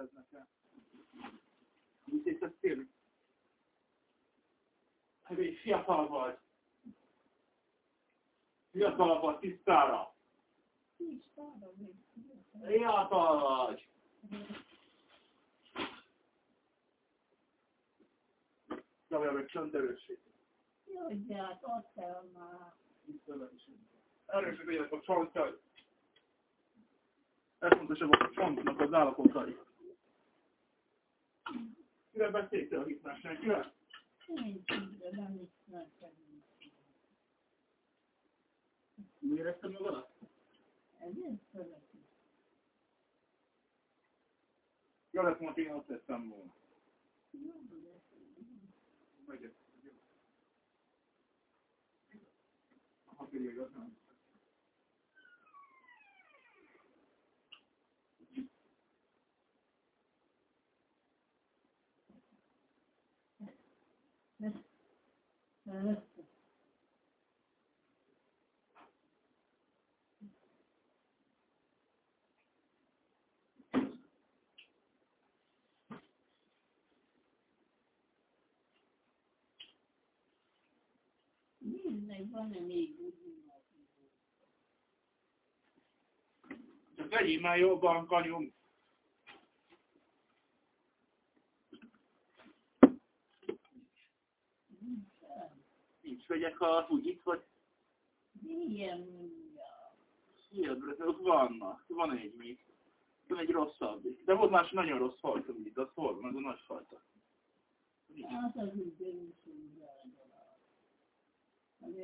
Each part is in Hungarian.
segítsed nekem. Mit ezt félni? Hát egy fiatal vagy. Fiatal vagy, tisztára. Fiatal vagy. Nyomja meg csönd erősség. Jó, de hát ott kell már. Erősek legyenek a csontjai. Legfontosabb a csontnak az állapotai. Kivel beszéltél a hitmásnál? Kivel? Nincs, de nem ismertem. Úgy érezted magadat? Ezért szeretem. Jó lett volna, én azt tettem volna. Jó, de Megyek. Ha pedig igaz, nem. Szeretem. Nézd, van-e még Csak legyél már jobban, kanyom. Nincs vegyek, úgy itt vagy. Milyen mindjárt? Hihetetlen, vannak. Van egy még. Van egy rosszabb. De volt más nagyon rossz fajta, úgy, az hol van, az a nagy fajta. Hát az úgy hogy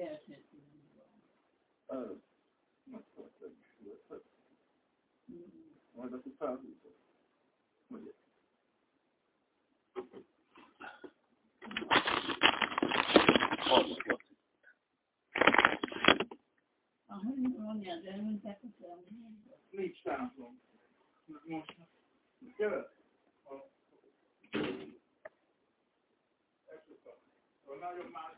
Az is volt. Majd akkor felhúzod. Ugye? Hallott, Laci. A húzóni az elmúltak, hogy Nincs táncom. Most. Jövet? Nagyon más.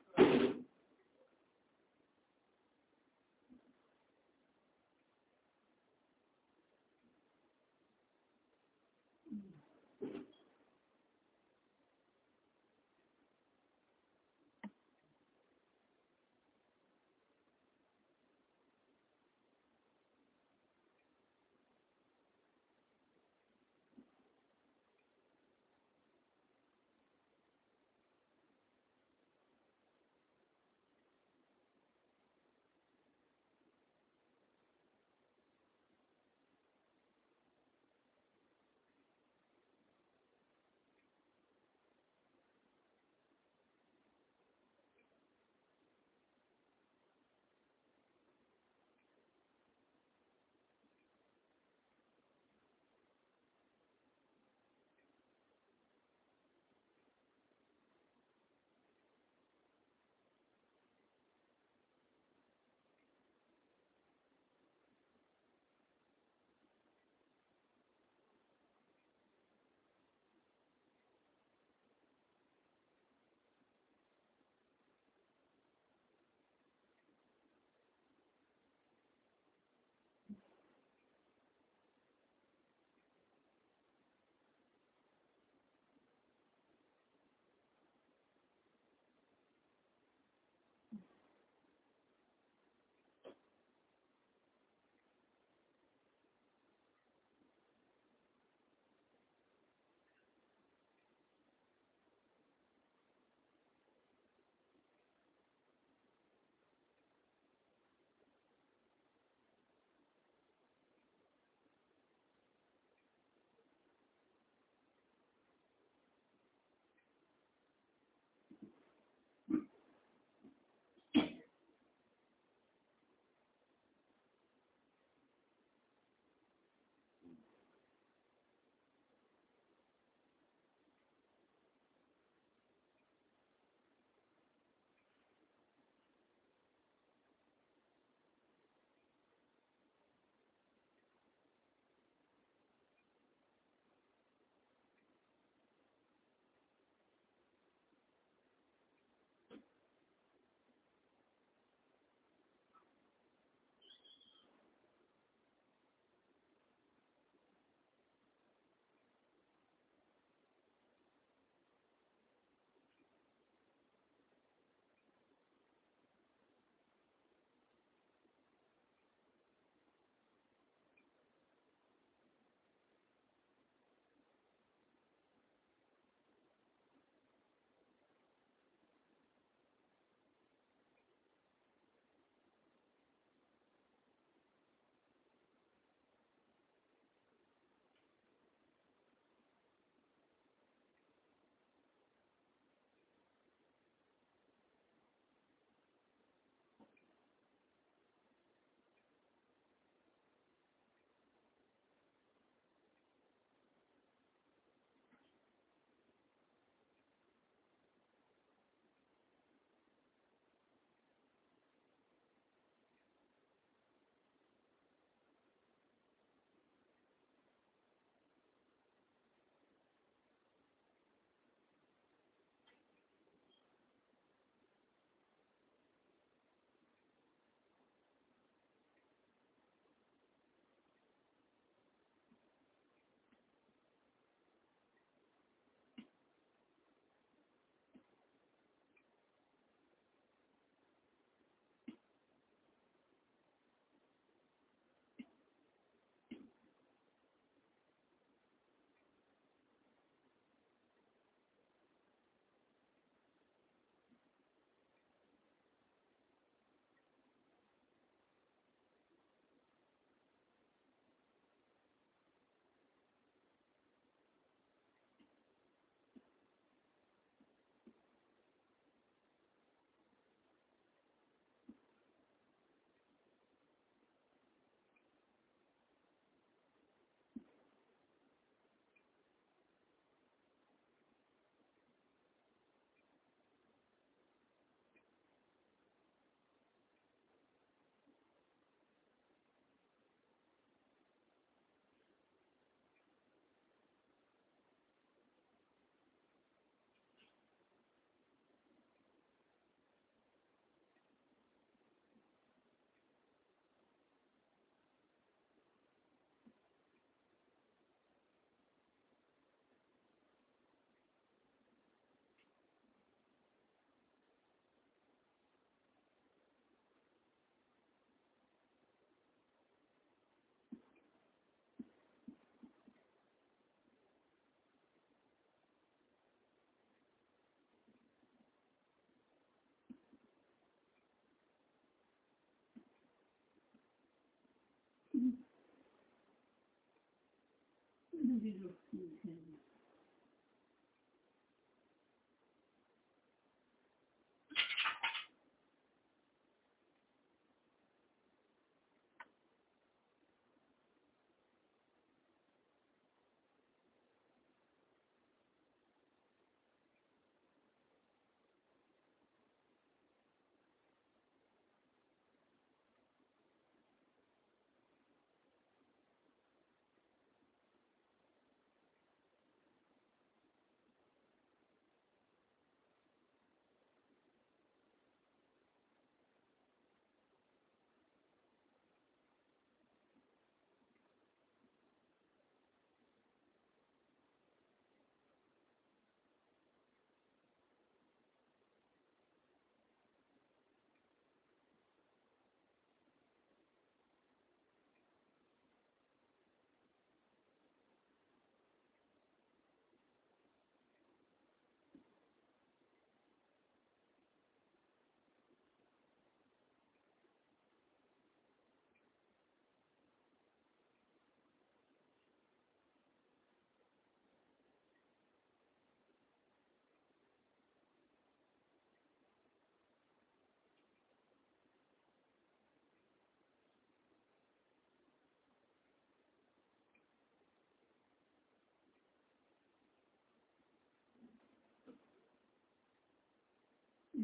जी ठीक है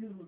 Jó.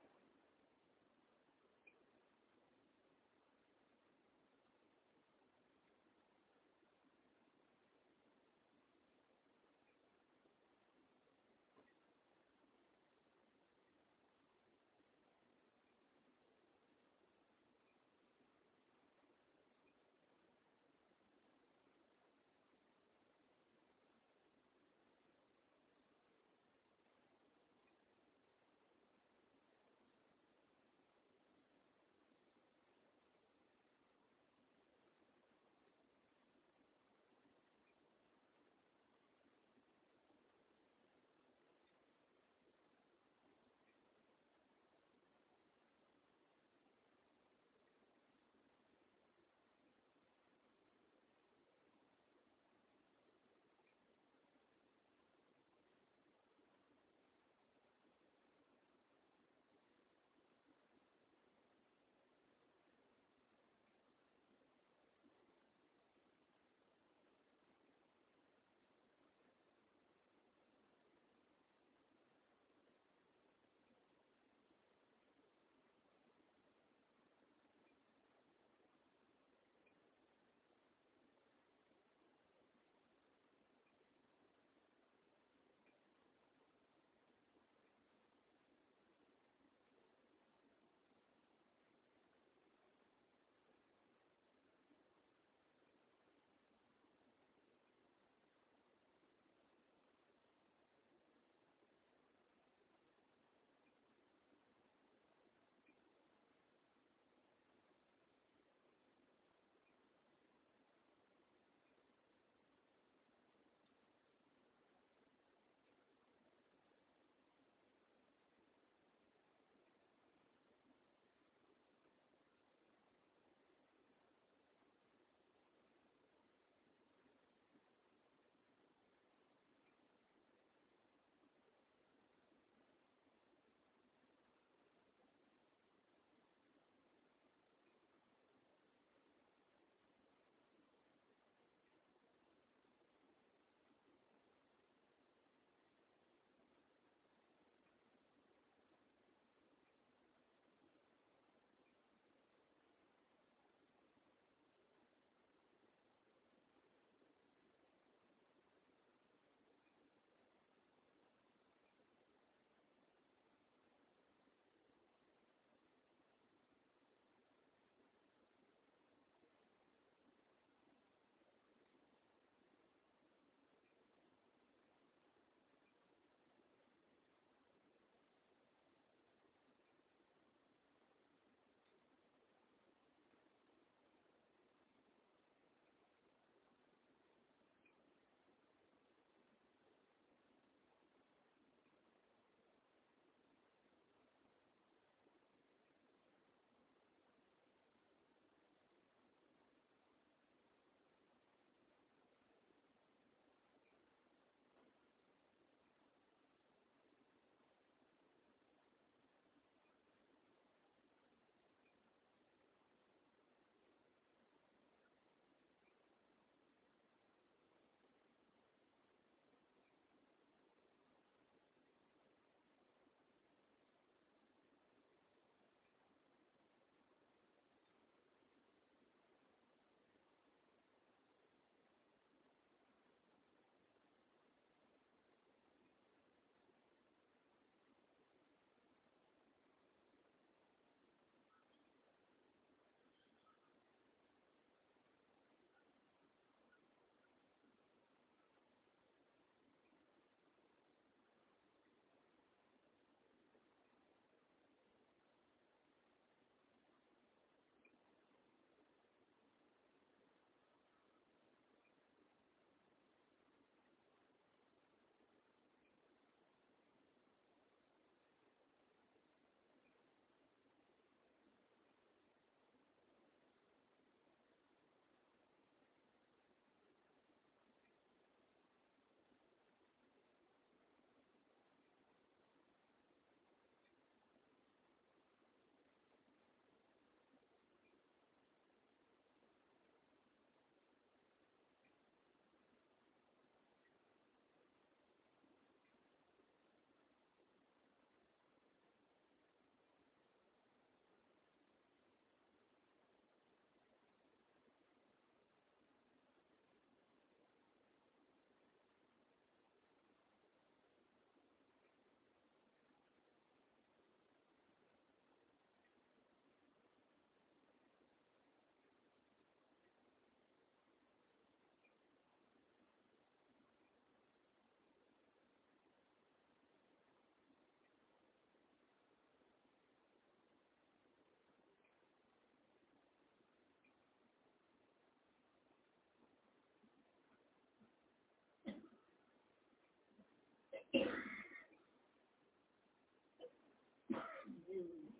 you.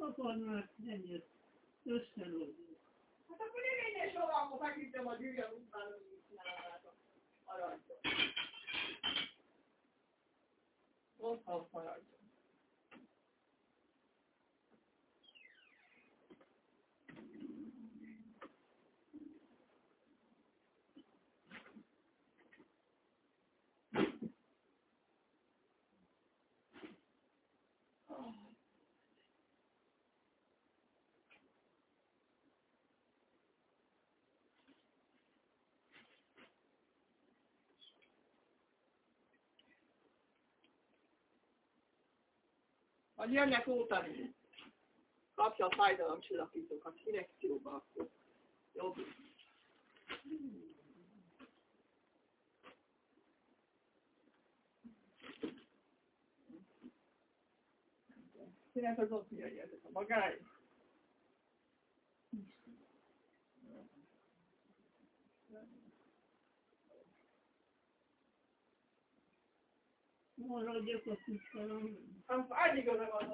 Akarnák ennyi összehozni. Hát akkor én én is sorolva feküdtem a gyűjjön után, hogy mit csinálnátok. Maradjon. Otthon Vagy jönnek ótani. Kapja a fájdalomcsillapítókat, injekcióba akkor. Jobb. Kinek az ott mi a magány? Maradjak a tisztelem. Az addig oda van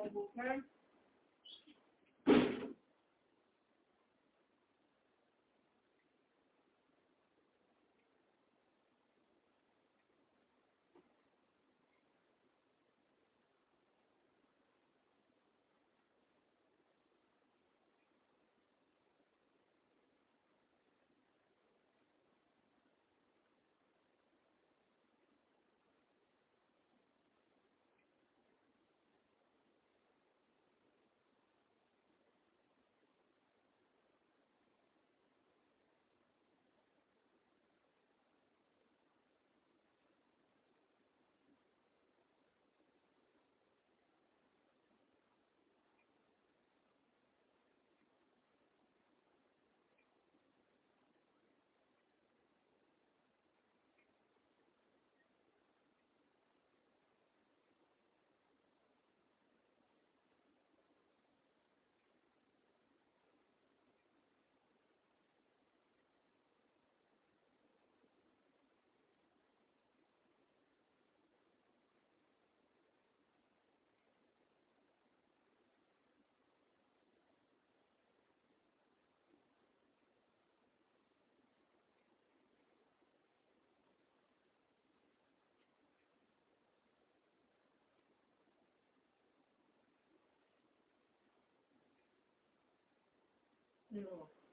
No.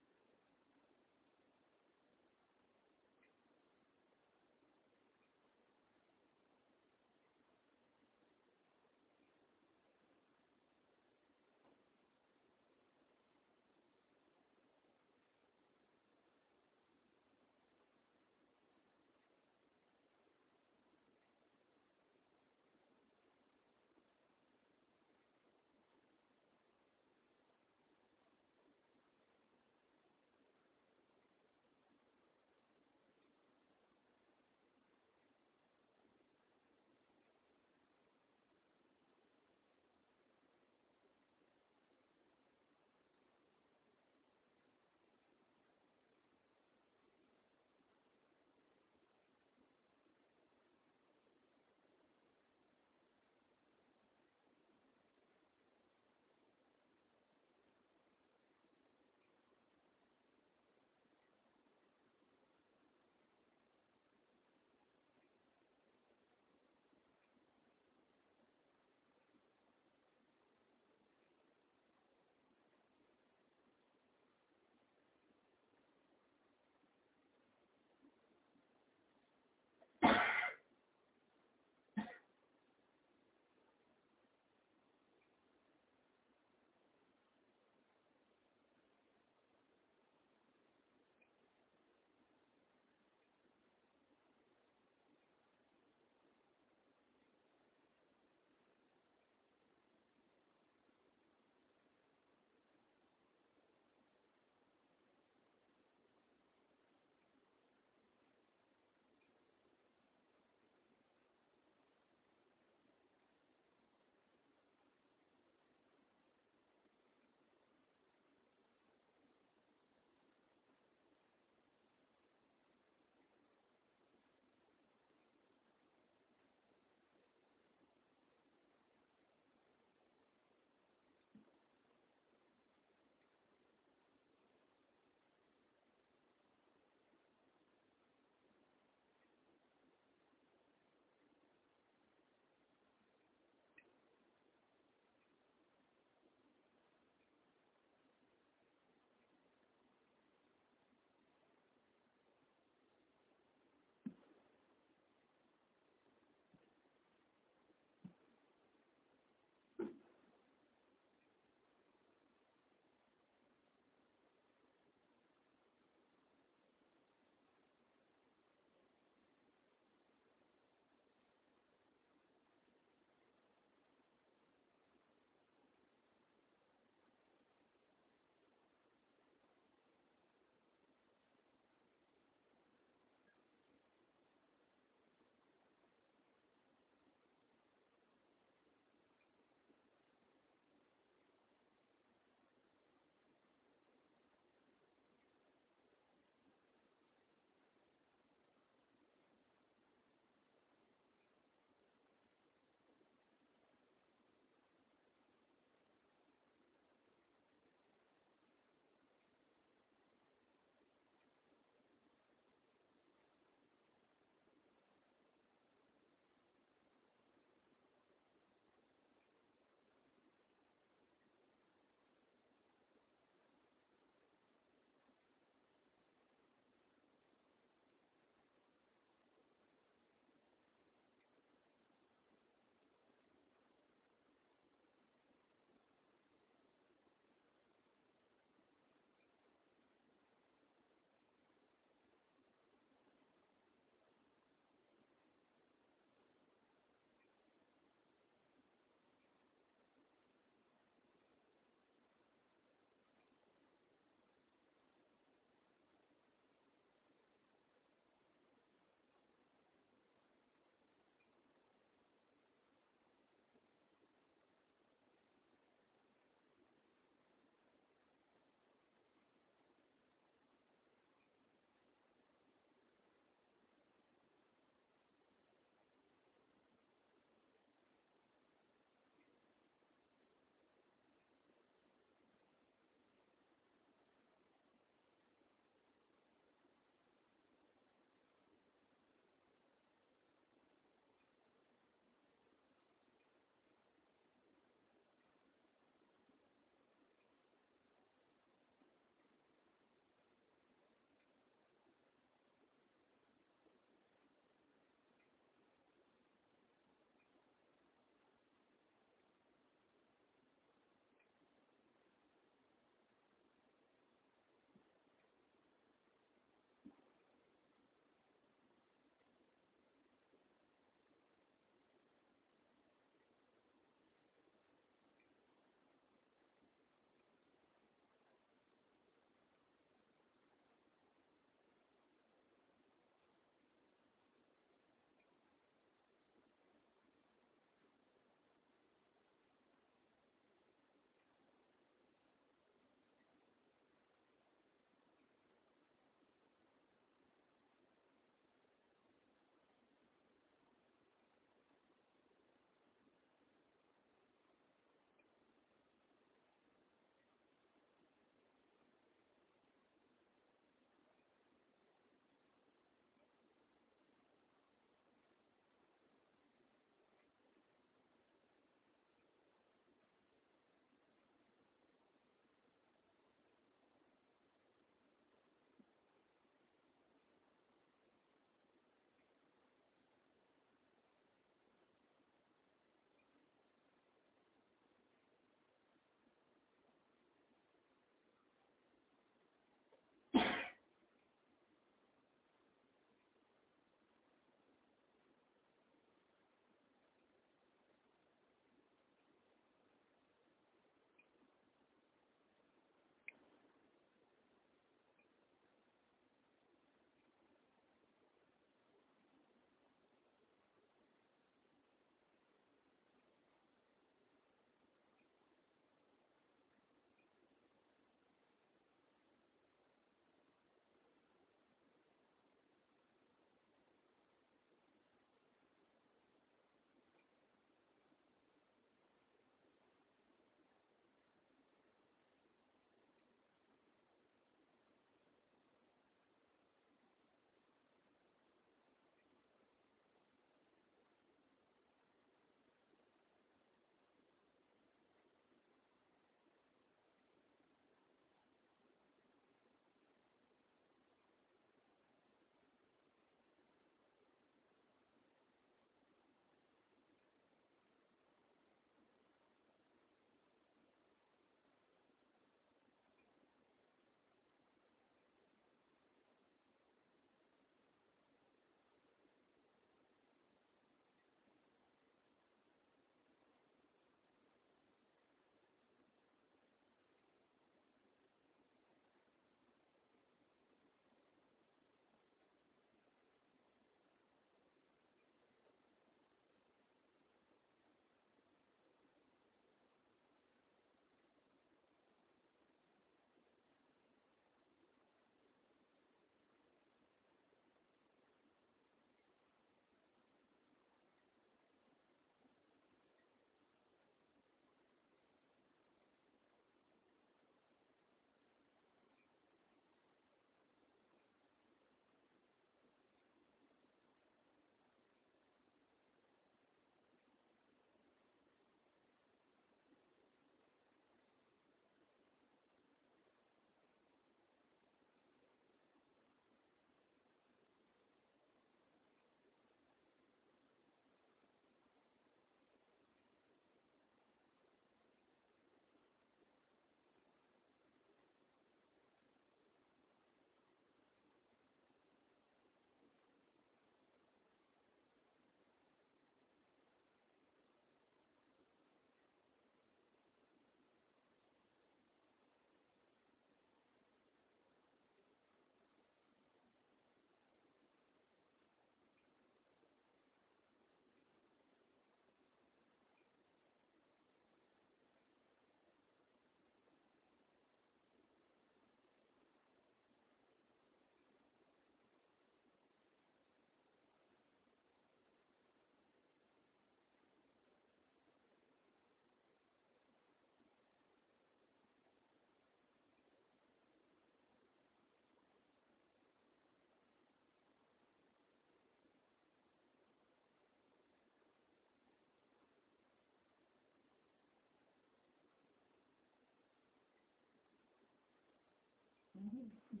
Mm-hmm.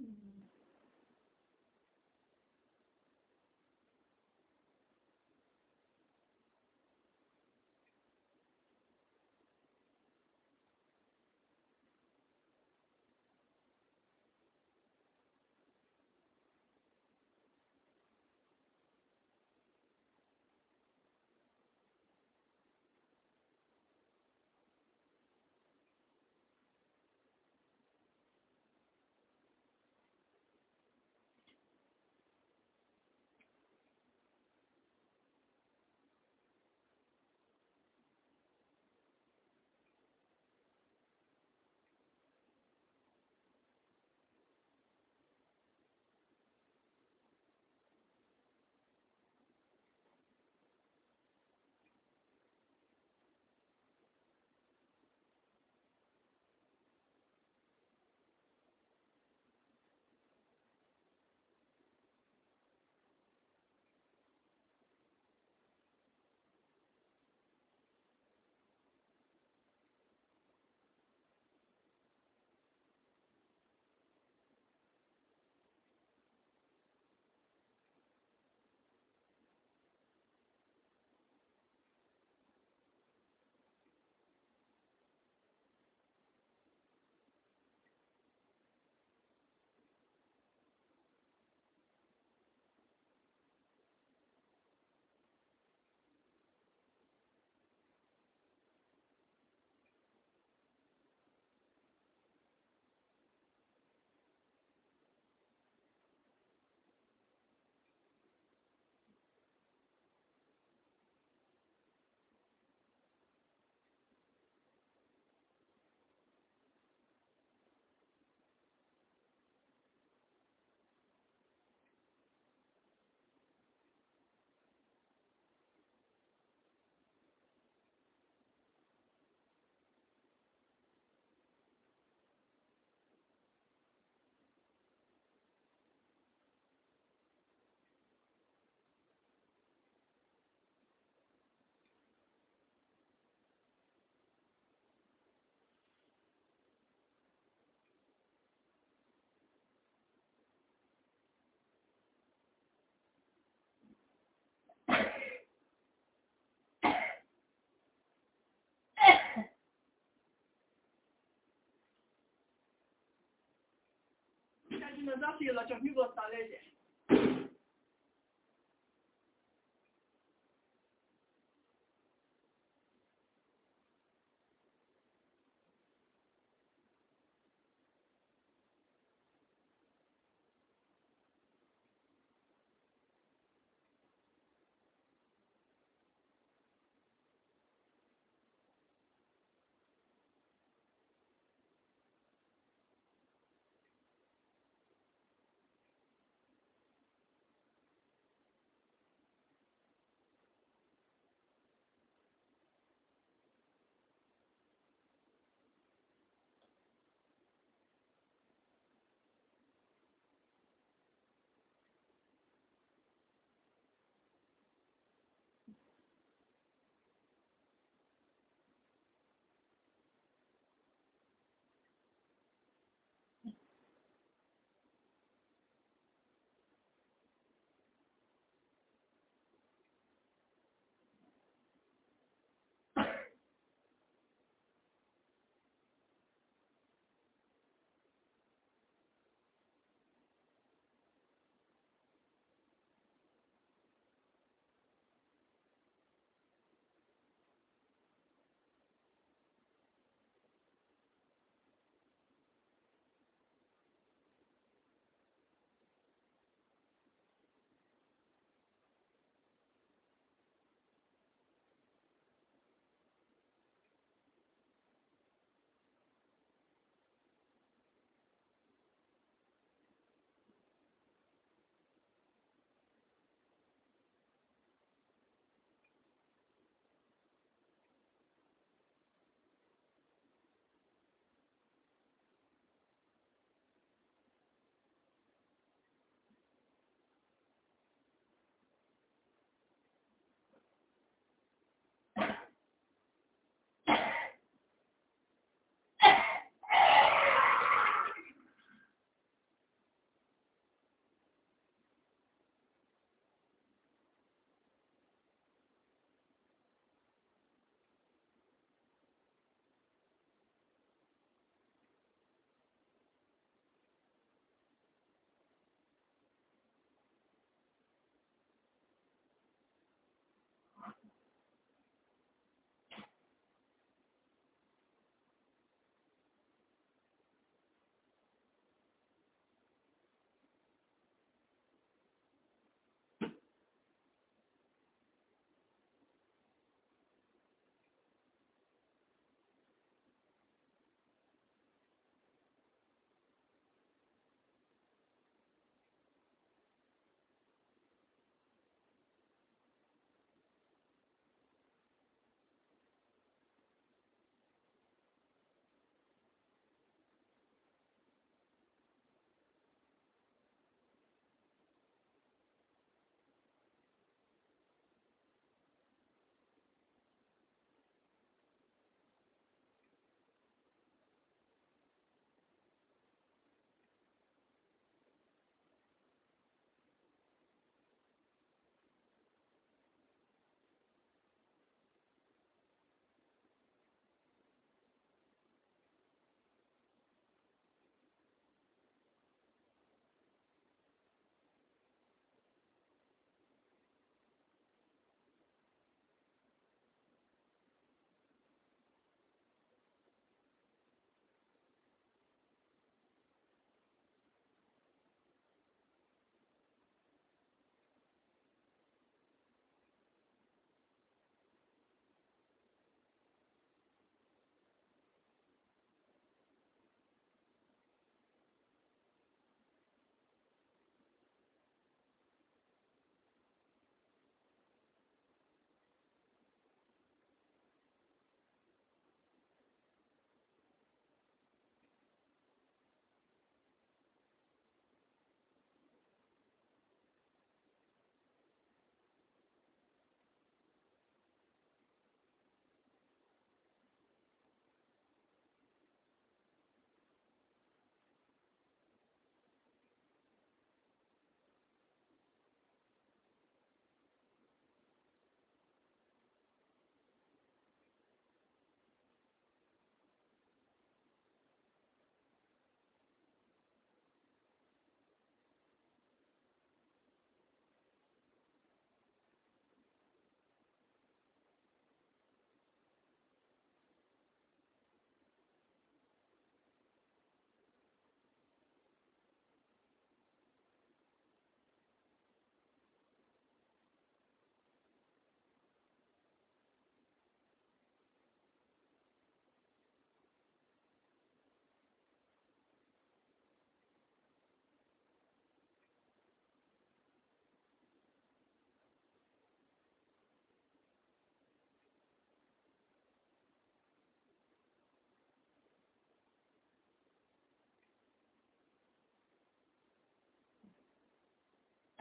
Mm-hmm. Nem? Jó. az Attila, csak nyugodtan legyen.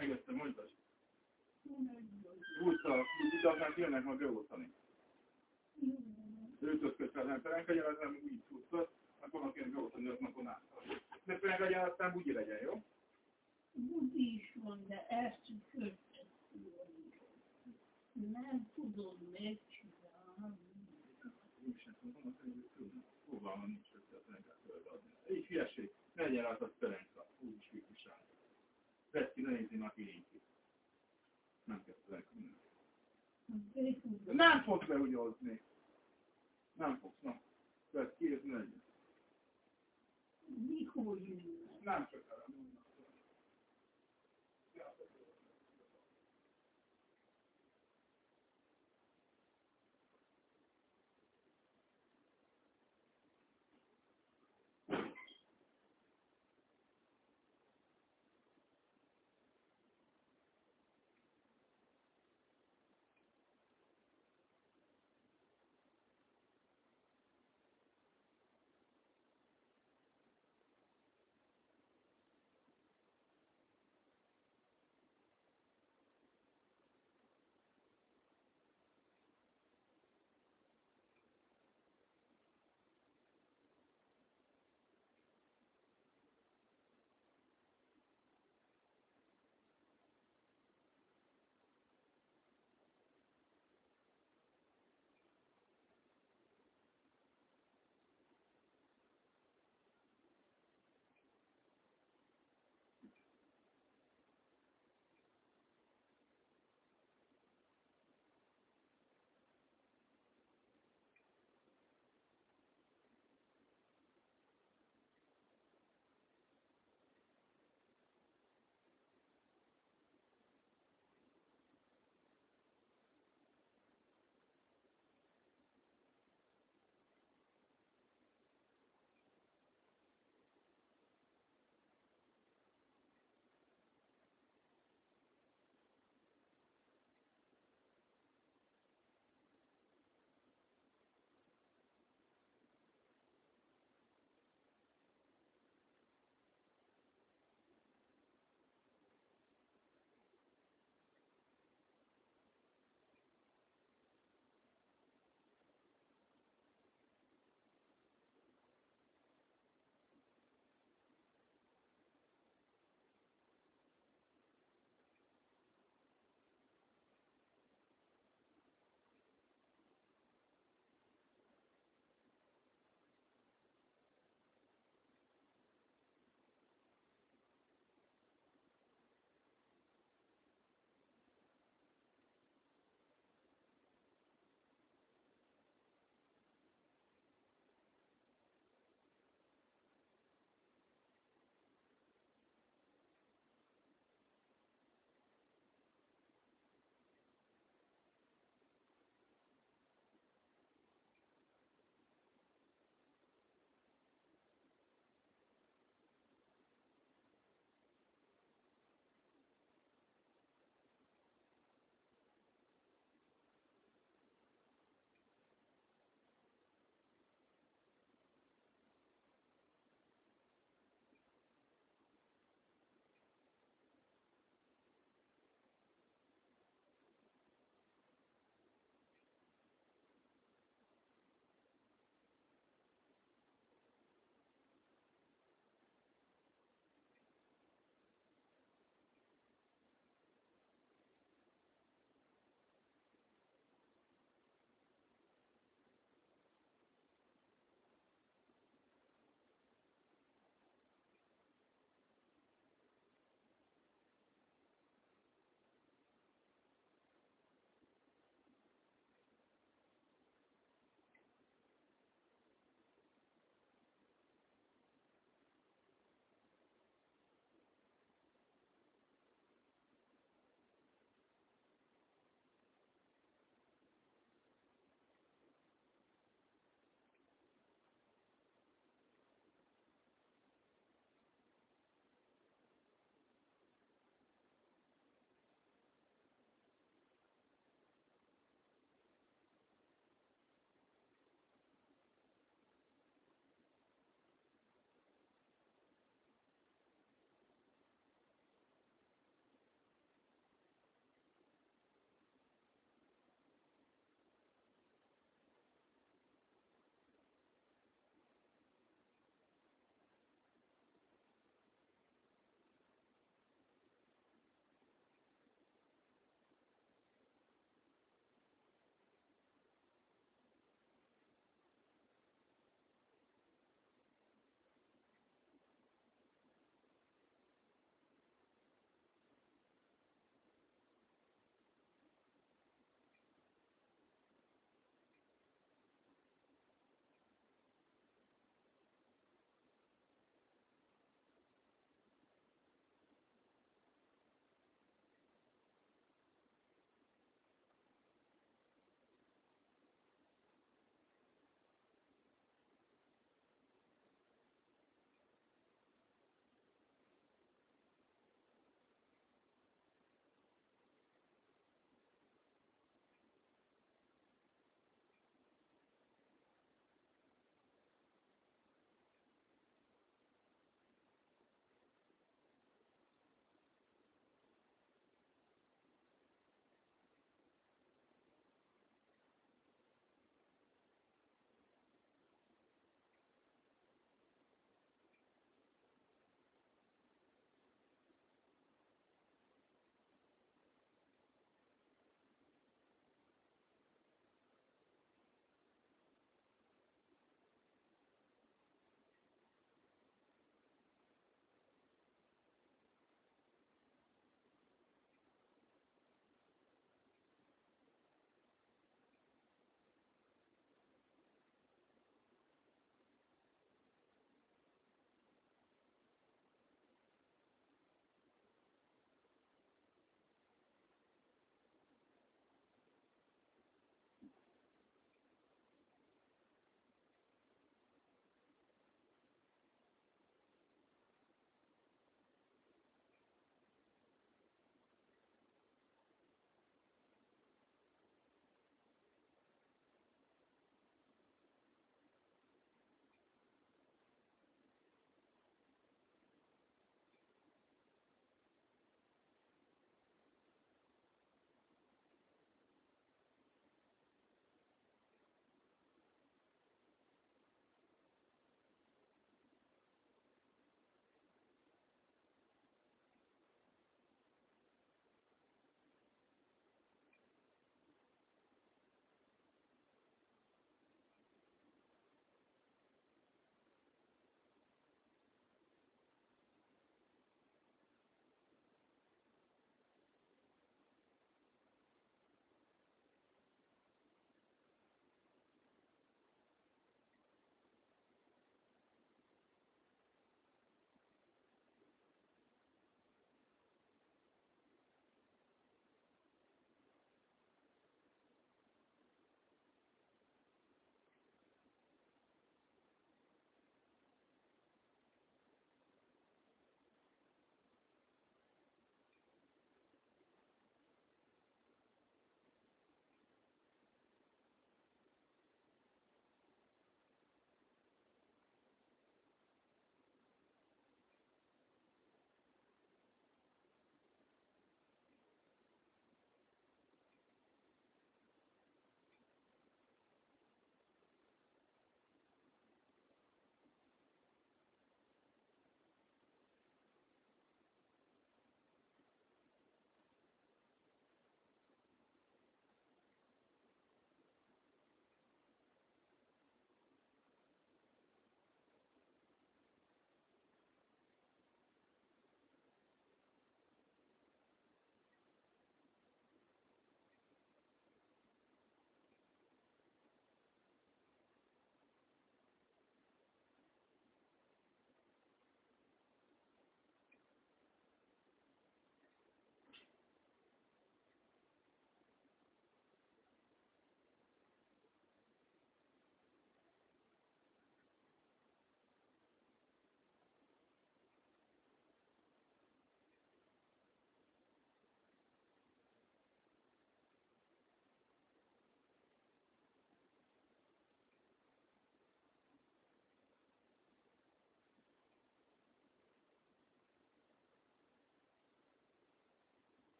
Megjöttem, mondtad. Úgy aztán jönnek majd beosztani. Őt közben nem perenkegyen, nem úgy tudtad, akkor meg kéne beosztani, az napon át. De perenkegyen, aztán bugyi legyen, jó? Budi is van, de ezt kötelező. Nem tudom megcsinálni. Úgy sem tudom, hogy tudnak. Fogalma nincs, hogy a perenkát földadni. Egy hülyeség, ne legyen rá az perenka, úgy is. Vedd ki, ne nézni már ki Nem kell. De nem fogsz beugyozni. Nem fogsz, na. Vedd ki, ez ne legyen. Mikor? Nem sokára. Az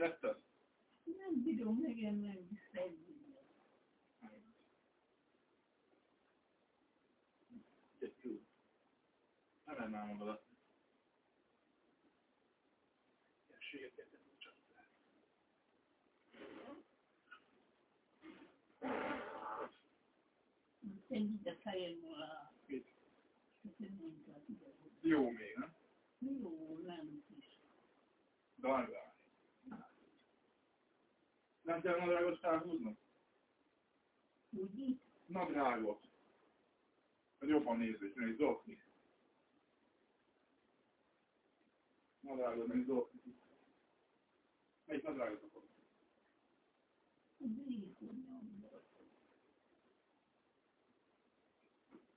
az? Nem bírom megenni szegényet. Nem ennám magadat. Ilyenségeket nem csak Ennyit a fejem alá. Mit? Nem kell ide. Jó még, nem? Jó, nem is. Dajvá. Nem kell nadrágot felhúznom? Úgy Nadrágot. Ez jobban nézős, mert zokni. Nadrágot, egy zokni. Melyik nadrágot akarod?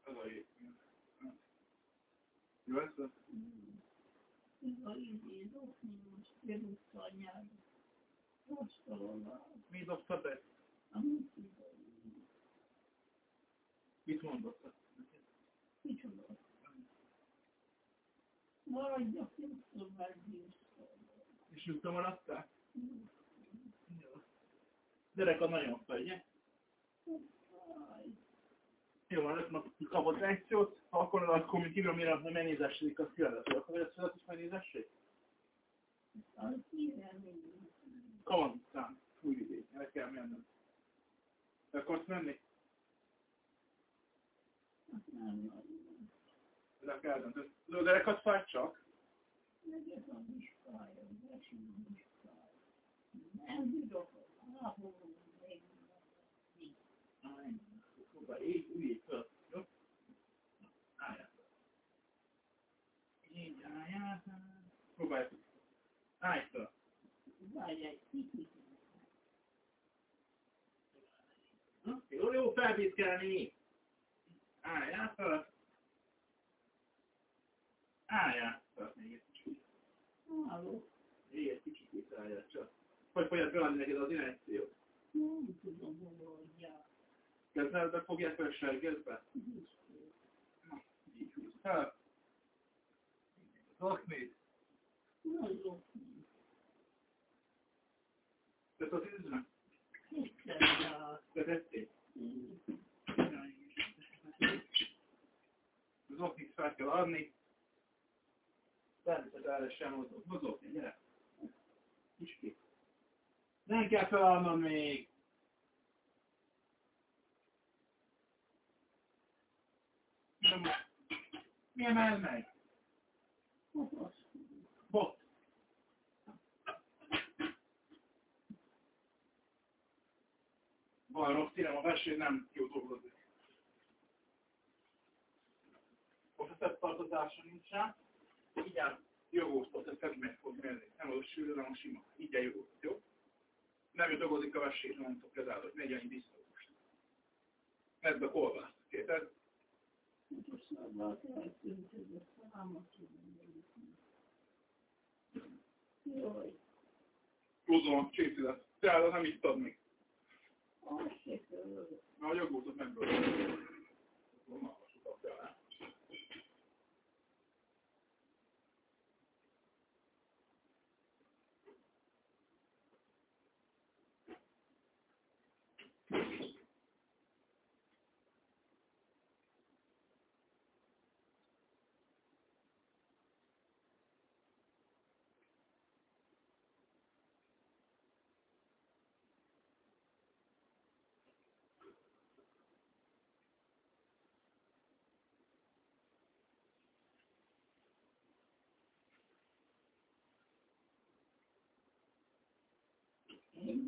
Ez a hét. Jó ez? a- Ez a dokni most berúgta a nyelvet. Mi dobtad be? Mit mondott? Micsoda? Maradjak, nyugton megbíztam. És nyugta maradtál? Gyerek a nagyon fel, ugye? Jó, van, ezt most kapott reakciót, ha akkor akkor még kívül mire megnézessédik, azt kiadható. Akkor ezt született is megnézesség? Az ilyen mindig. Kaland után. Új idő. El kell mennem. Te akarsz menni? Hát nem. Le kell. De a derekat fáj csak. Legyen is fáj, esünk is fáj. Nem a háború még. Próbálj, így, üljél föl. Jó? Álljál föl. Így álljál föl. Próbálj. Állj föl. Picit. Jó, jó, felvészkelni. Álljál föl. Álljál föl. Még egy kicsit. Kicsit álljál csak. Hogy fogja feladni neked az injekciót? Nem tudom, hol adják. Kezelbe fogják fel sergezbe? Na, így húz fel. Zakni. Nagyon Tett az ízre? kétszer rá. Te tettél? Az oknit fel kell adni. Természetesen sem mozog. Mozogni, gyere. Kicsit. Nem kell feladnom még. Nem. Mi emel meg? Bot. Rossz írem, a verseny nem jó a szebb tartozása nincsen. Így áll jogóztat, ezt pedig meg fog menni. Nem az a sűrű, nem a sima. Így jogóztat, jó? Nem jut dolgozik a verseny, nem tudok kezelni, hogy ne legyen biztos. Ez be kolbászt. Húzom a csészület. Te az nem ittad még. Na, a jogóztat megből.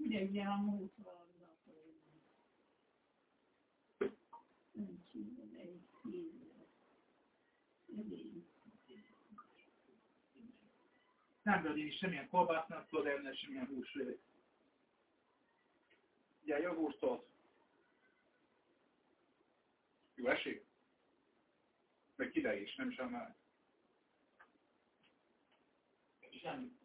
Vannak. Nem én semmilyen kolbászt, nem tudod enni semmilyen húsvélet. Ugye jogurtot. Jó esik? Meg ide is, nem sem már. Semmi.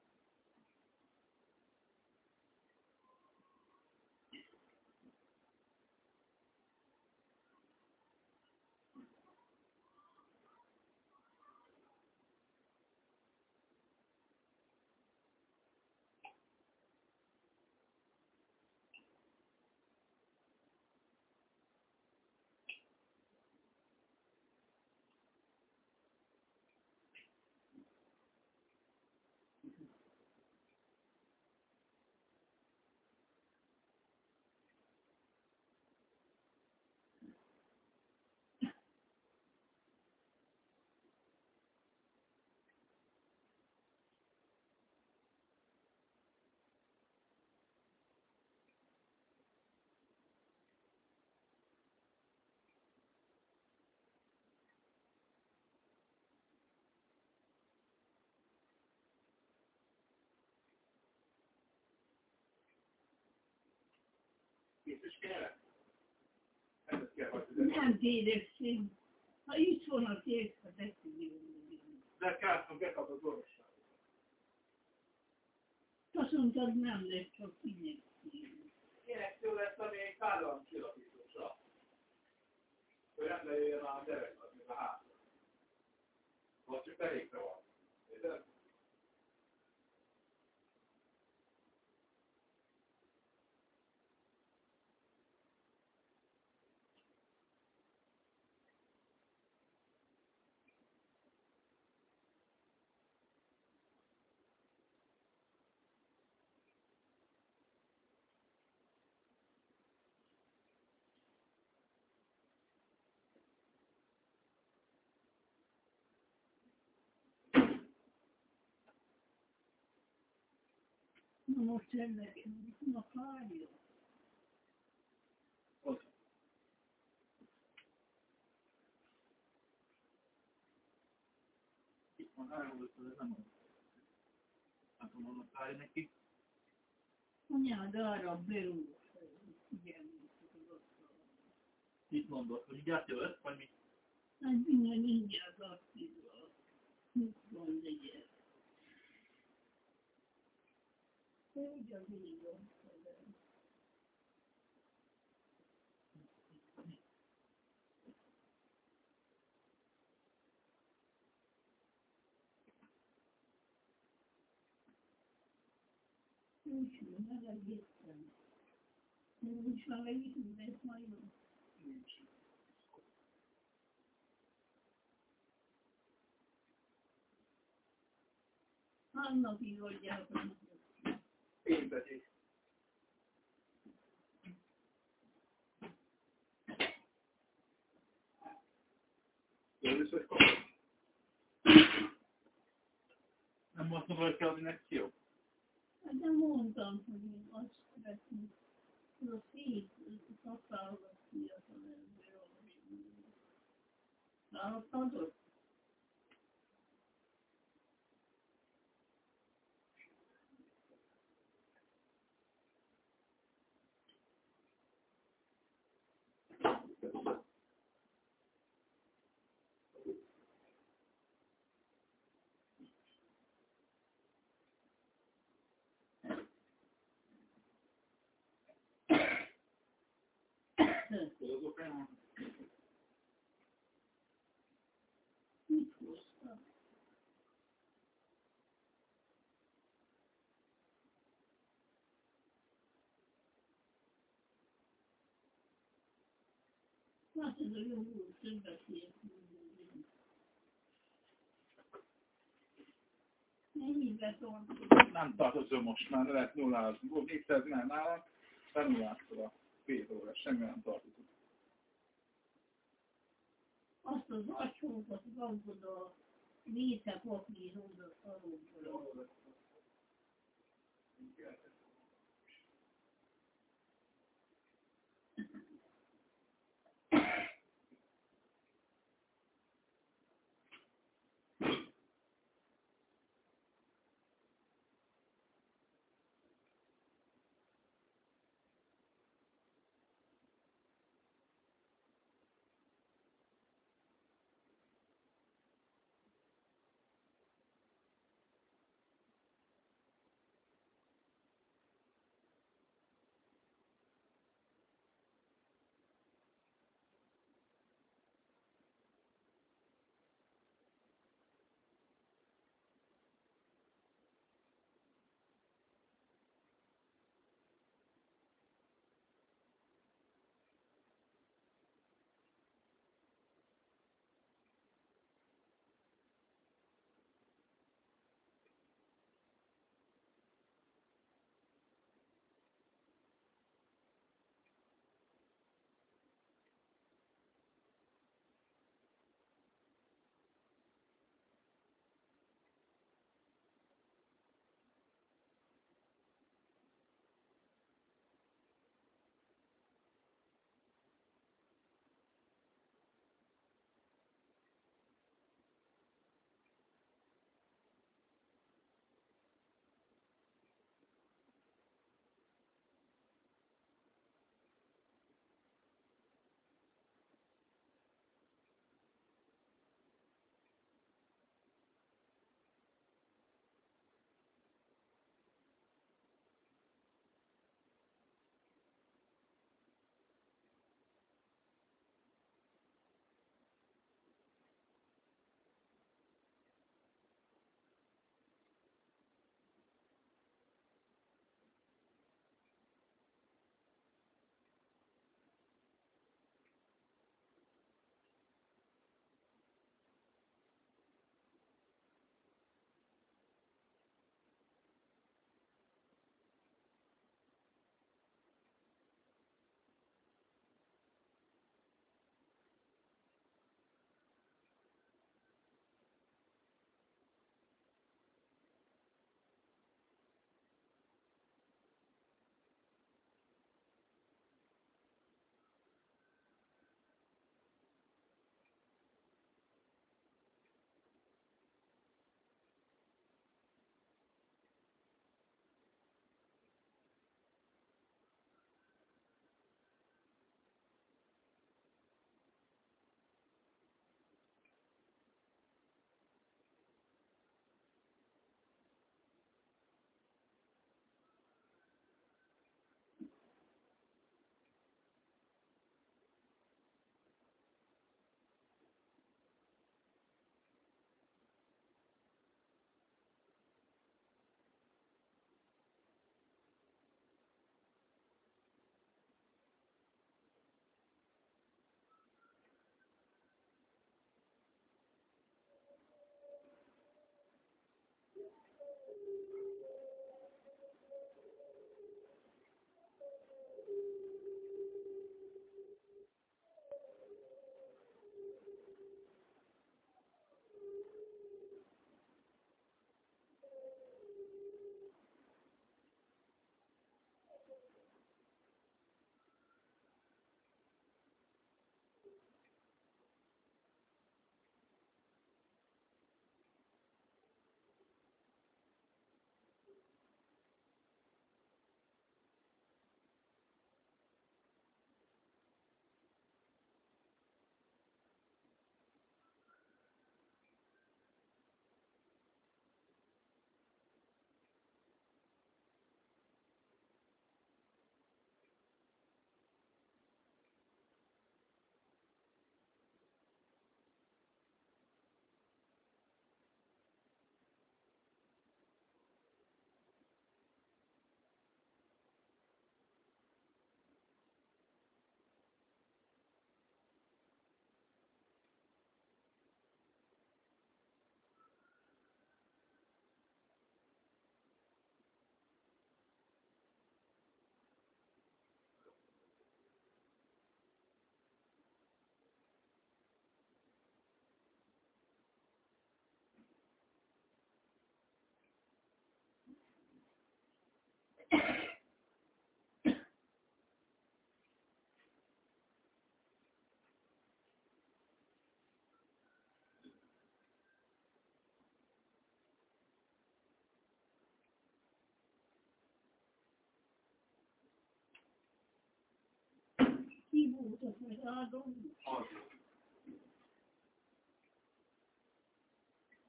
Ezt kell hagyni. Nem kérdezték. Ha itt volna kérdez, ha beszéljünk. De Carson bekap az orvosságot. Azt mondtad, nem lesz csak kinek. Tőle ezt, ami egy fájdalom csillapítósa. Hogy nem lejöjjön a derek, az még a hátra. Vagy csak elégre van. Érted? Most ennek, na várja. Ott. Itt van elhúzott, ez nem. Hát mondom, neki. Arra berúg. Igen. Mit mondott, hogy így átjövök, vagy mit? Hát minden mindjárt azt hívja. Mit mond egyet? Úgy a világ. Nincs meg egészen. Nincs meg egészen, de ez majd van. Hogy Pénteti. Örülsz, hogy kapod? Nem mondtam, hogy kell adni neki jó? Hát de mondtam, hogy én azt szeretném, hogy a szép szakállat fiatal ember, Láttad? Dolgok Hát? Nem tartozom most már, lehet nullázni. Volt 400 nem nálam, benulláztad a két óra, semmi nem tartozott. Azt az acsókat kapod a léte papírodra szarokra.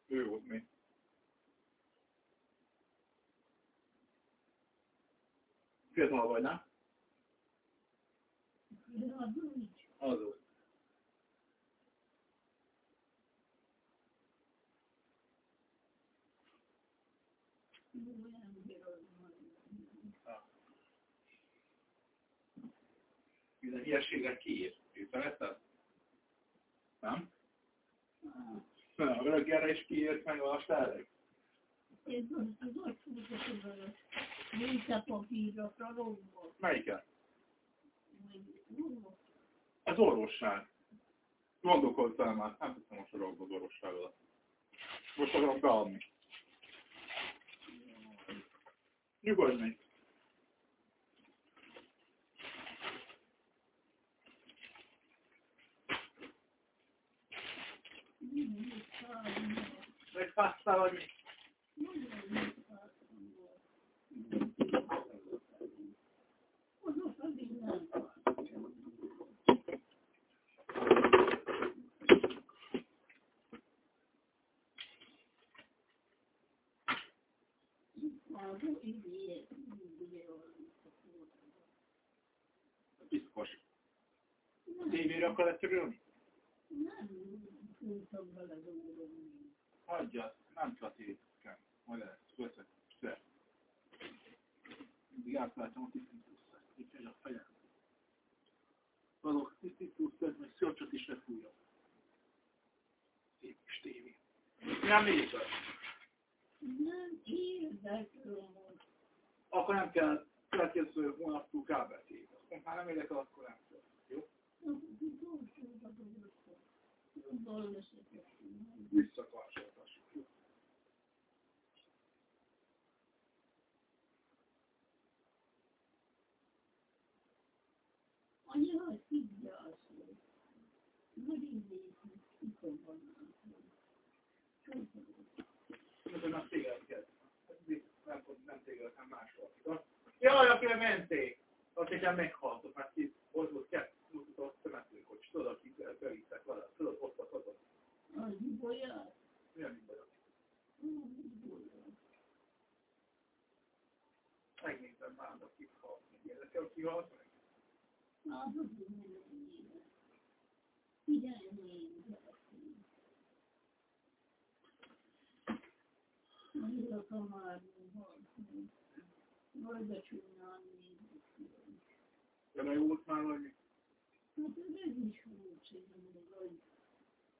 对，我没。Fiatal vagy, nem? Áldom nincs. Az volt. Olyan bírom van. Minden hülyeséget kiír. Észrevetted? Nem? Nem, a röggelre is kiírt meg a stárek. Ez a munkapapírokra rombolt. Melyiket? Az orvosság. Gondolkozzál már, nem tudtam most a rogba az orvosság alatt. Most akarom beadni. Nyugodj meg. Megfásztál, vagy mi? Nem Piszkos. Tévére akar letörölni? Nem fújtam bele dolgozni. Hagyja, nem klasszítsam. Majd lesz, köszönöm. Ször. Mindig átláttam a tisztítőszert. Itt egy a fejem. Azok tisztítőszert, meg szörcsöt is lefújja. Szép kis tévé. Nem nézed. Nem érdekel. Akkor nem kell következő hónaptól kábelt égni. Akkor már nem érdekel, akkor nem kell. Jó? Az Dolgozatot. Visszakapcsoltassuk. Jó? Anya, hogy higgyászol. Nagy idézni, kikombanál. Mondom, nem téged. Nem, nem téged, hanem más valakit. Jaj, aki menték! Akiket meghaltok, mert itt ott volt kettő, ott temetőkocs, tudod, akik bevittek vele, tudod, ott a tudod. Az ibolyát. Milyen minden? Az Megnézem már, akik halt. Ki halt meg? az ibolyát. Figyelj nézni. Vele volt már, vagy mi? Hát ez is volt szerintem, hogy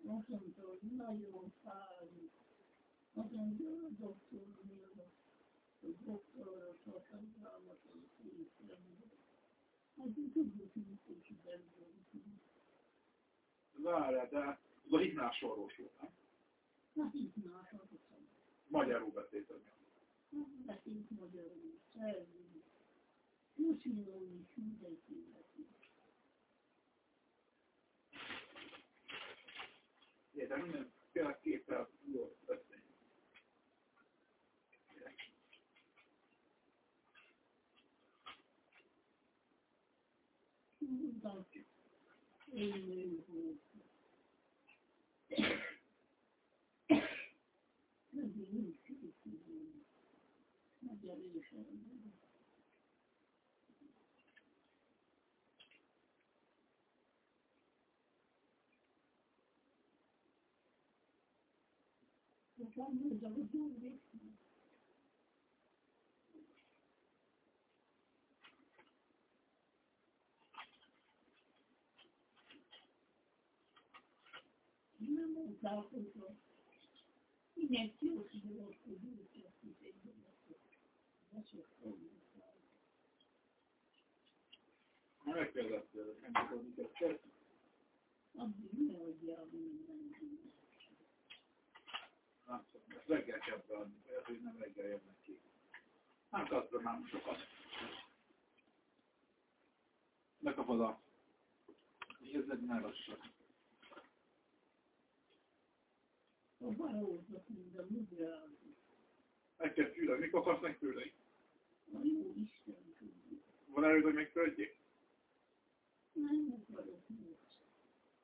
azt mondta, hogy nagyon fázik. Azt mondja, a doktor miatt, a doktorra szakadalmat, az észremondott. Várjál, de az a hipnás orvos volt, nem? Hát itt más az a Magyarul beszéltem. beszélt magyarul, szerzünk. Muszlimon is mindenki beszél. De minden például jól beszélni. Mondtam, élő volt. Ezért nincs kifizulni. Magyar és ember. Nekem mondom, hogy jó végül. Nem mondták, hogy mindenki jó volt, hogy úgy kezdték egy dolgot. De sok problémát. Ha megkérdezted, nem tudod, miket csesz. Addig ne adjál mindenki. Nem tudom, ezt reggel kell beadni, hogy nem reggel jönnek ki. Nem kaptam már sokat. Bekapod a érzed már lassan. A barózok minden mudrál. Meg kell fűrni. Mikor akarsz megfűrni? A jó Isten tudja. Van erőd, hogy megfűrjék? Nem akarok most.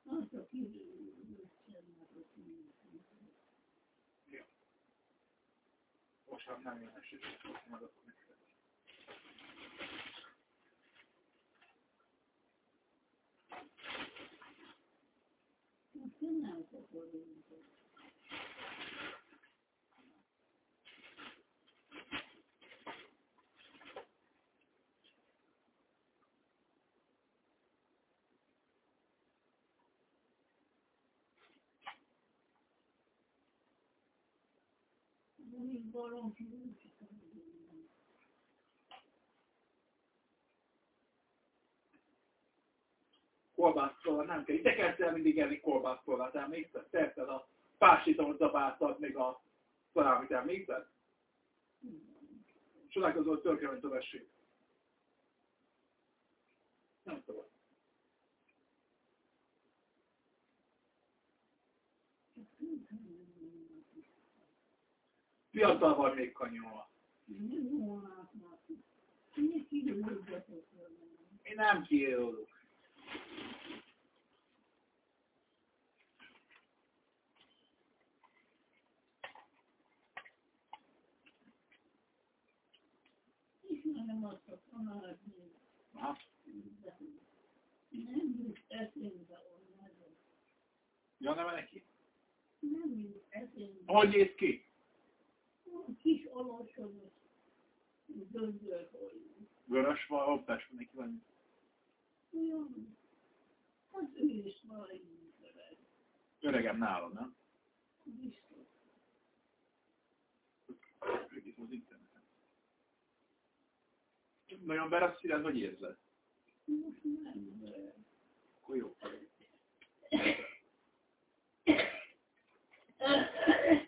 Azt a kívül csinálok Most már nem jön esés, majd akkor megfűrni. Most én nem akarom. Még kolbásztól, nem kell. Te kezdtél mindig enni kolbásztól, hát emlékszel? Tetted a pásított zabáltad, még a szalámit emlékszel? Csodálkozott törkemény tövesség. Nem tudom. Fiatal vagy még látnak. Én nem kiélok. Ismerem azt a tanárnőt. Nem jut eszémbe onnan. Ja, nem neki? Nem jut eszémbe. Hogy néz ki? Kis alacsonyos göndörhajú. Vörös van, hoppás neki van. Olyan, hát ő is már így öreg. Öregem nálam, nem? Biztos. Itt az interneten. Nagyon berasszíred, hogy érzed? Most nem. Akkor jó.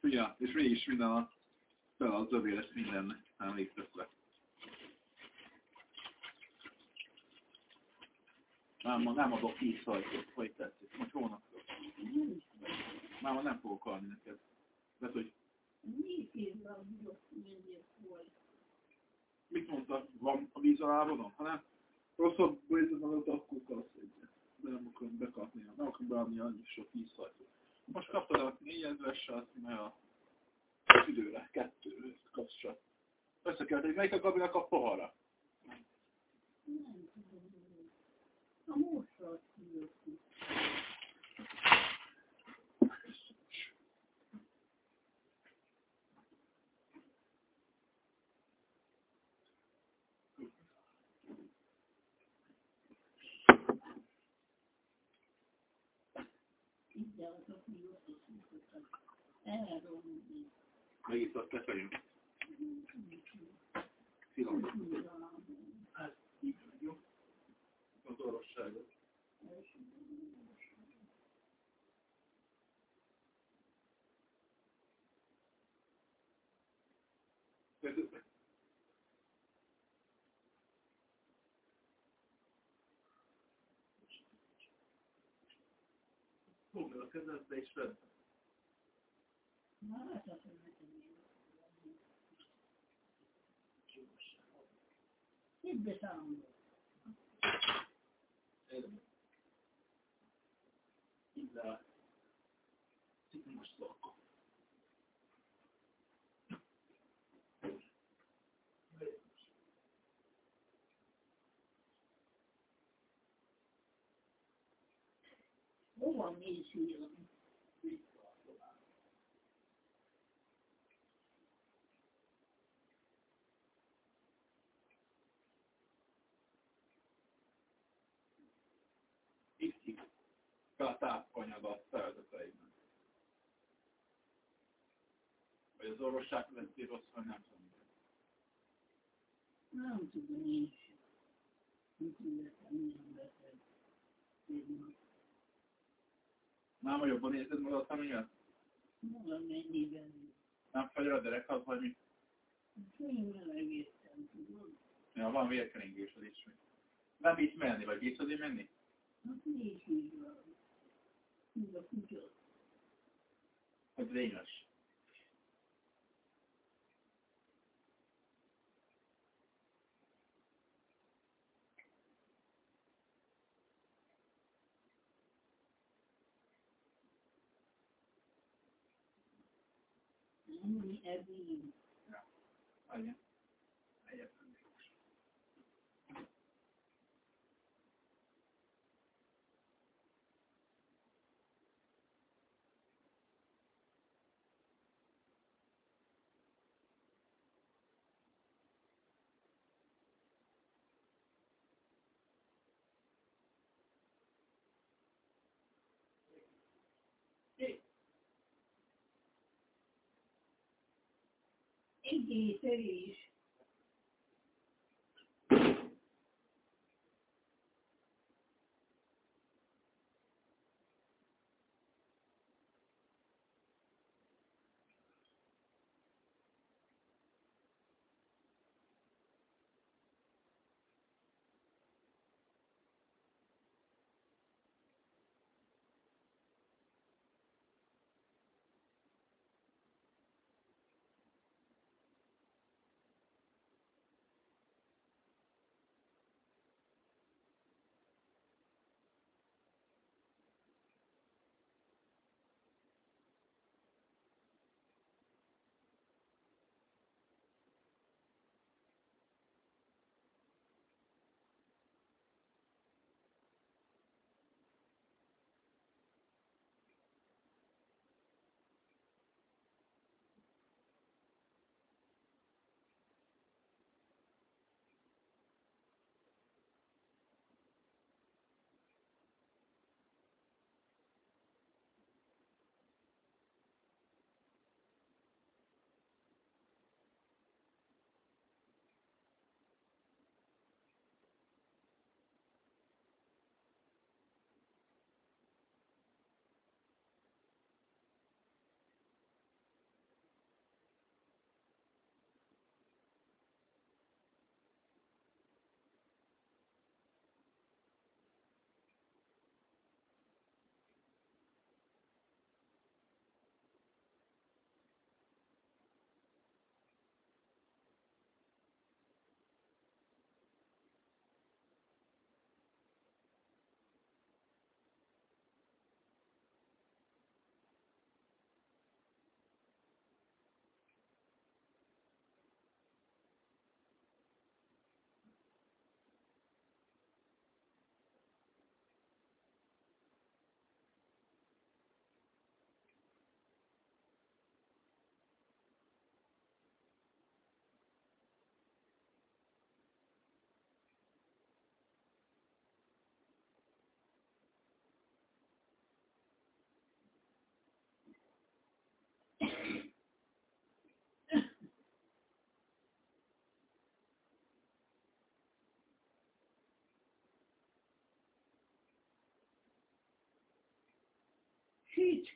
Ja, és végig is minden a fel az övé lesz minden, emlékszek le. Nem, nem adok tíz szajtot, hogy tetszik. Most hónapra. Máma nem fogok adni neked. Lehet, hogy mit mondta, van a víz alá vonom? Ha nem, rosszabb érzed magad, akkor kapsz egyet. Nem akarom bekapni, nem akarom beadni annyi sok víz szajtot. Most kaptad a négyezressel, mert a időre, kettő, kapsz csak. Össze kell tenni, melyik a Gabinak a pohara? Nem tudom. A mosat Megint azt lefelé. Finom. Ez így jó? Az orvosságot. Fogd a kezedbe és vedd. إلا ابن مشتاق هو ميسير fel a a szervezeteimben. Vagy az orvosság vezeti rossz, vagy nem tudom. Nem tudom én sem. Mit tudják, milyen beteg. Nem jobban érzed magad, amiatt? Valamennyiben. Nem fagyra a derekad, vagy mi? Én melegésztem, tudod? Ja, van vérkeringésed is. Nem bízsz menni, vagy én menni? Hát nincs így van. Mind a kutya. Ez lényes. Nem, ebben. Annyi. Egyetlen. Egy teach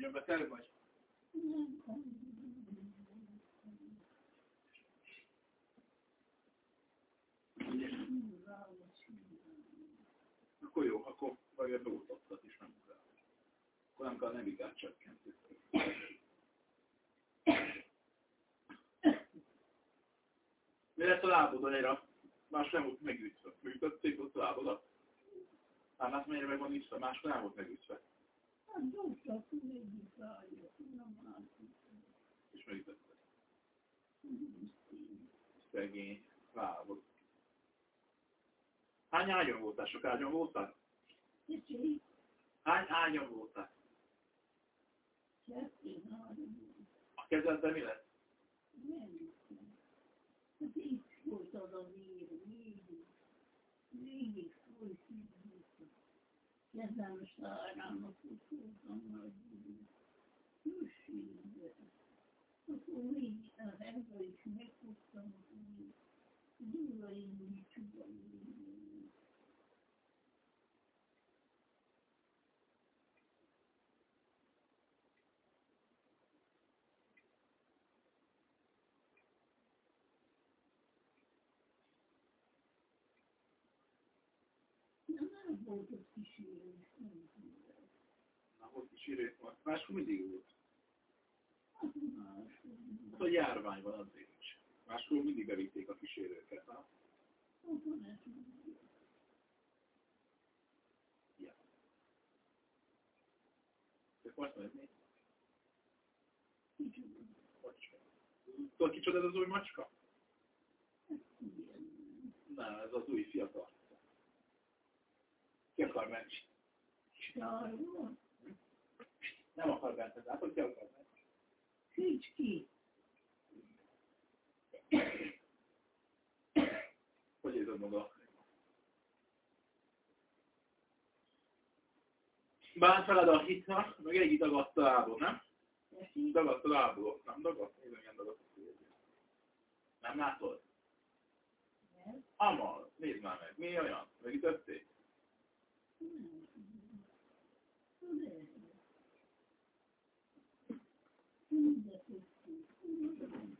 ki. Gyömbeteg vagy? Akkor jó, akkor vagy a dózottat is nem kell. Akkor nem kell a nevigát csökkenteni. Mi lesz a lábod annyira? Más nem volt megütve. Működték ott a lábodat? Hát hát mennyire meg van ütve, máskor nem volt megütve. És megütötte. Szegény lábod. Hány ágyon voltál? Sok ágyon voltál? Kicsi, Hány ágyon voltál? kettő, három, A kezedben mi lett? nem. Hát itt volt az a végig folyt így. Kezem sárának utoltam nagy hűségbe. Akkor még az ember is megfogtam, hogy durva indítsuk a végig. Na, nem volt ott tudom. Na, írják van. Máskor mindig volt. Hát Hát a járvány van azért is. Máskor mindig bevitték a kísérőket. Ha? tudjuk. Te menni? Kicsit, Macska. Tudod, kicsoda ez az új macska? ilyen. Nem, ez az új fiatal. Ki akar menni? Sárga, Nem akar bent, látod, ki akar menni? kicski, Hogy érzed maga? Bánt feled a hitna, meg egy dagadt a lábod, nem? Dagadt a lábod, nem dagadt? Nézd, milyen dagadt a. Nem látod? nem, Amal, nézd már meg, mi olyan? Megütötték? Nem tudom.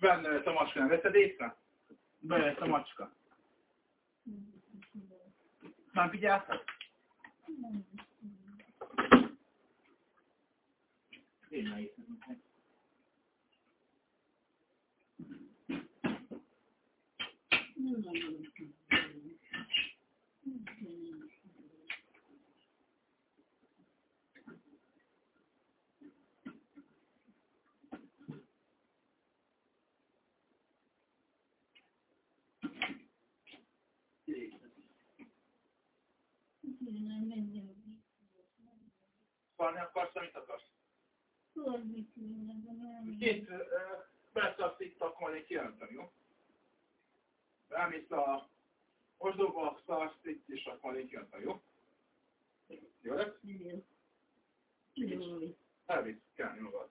Benne lett a macska, nem veszed észre? Benne lett a macska. Nem figyelted? Én megészrevettem. Szólni akarsz, amit akarsz? Két beszarsz itt, akkor majd kijelenteni, jó? Elmész a mosdóba, szarsz itt, és akkor majd kijelenteni, jó? Lesz? Kelni magad.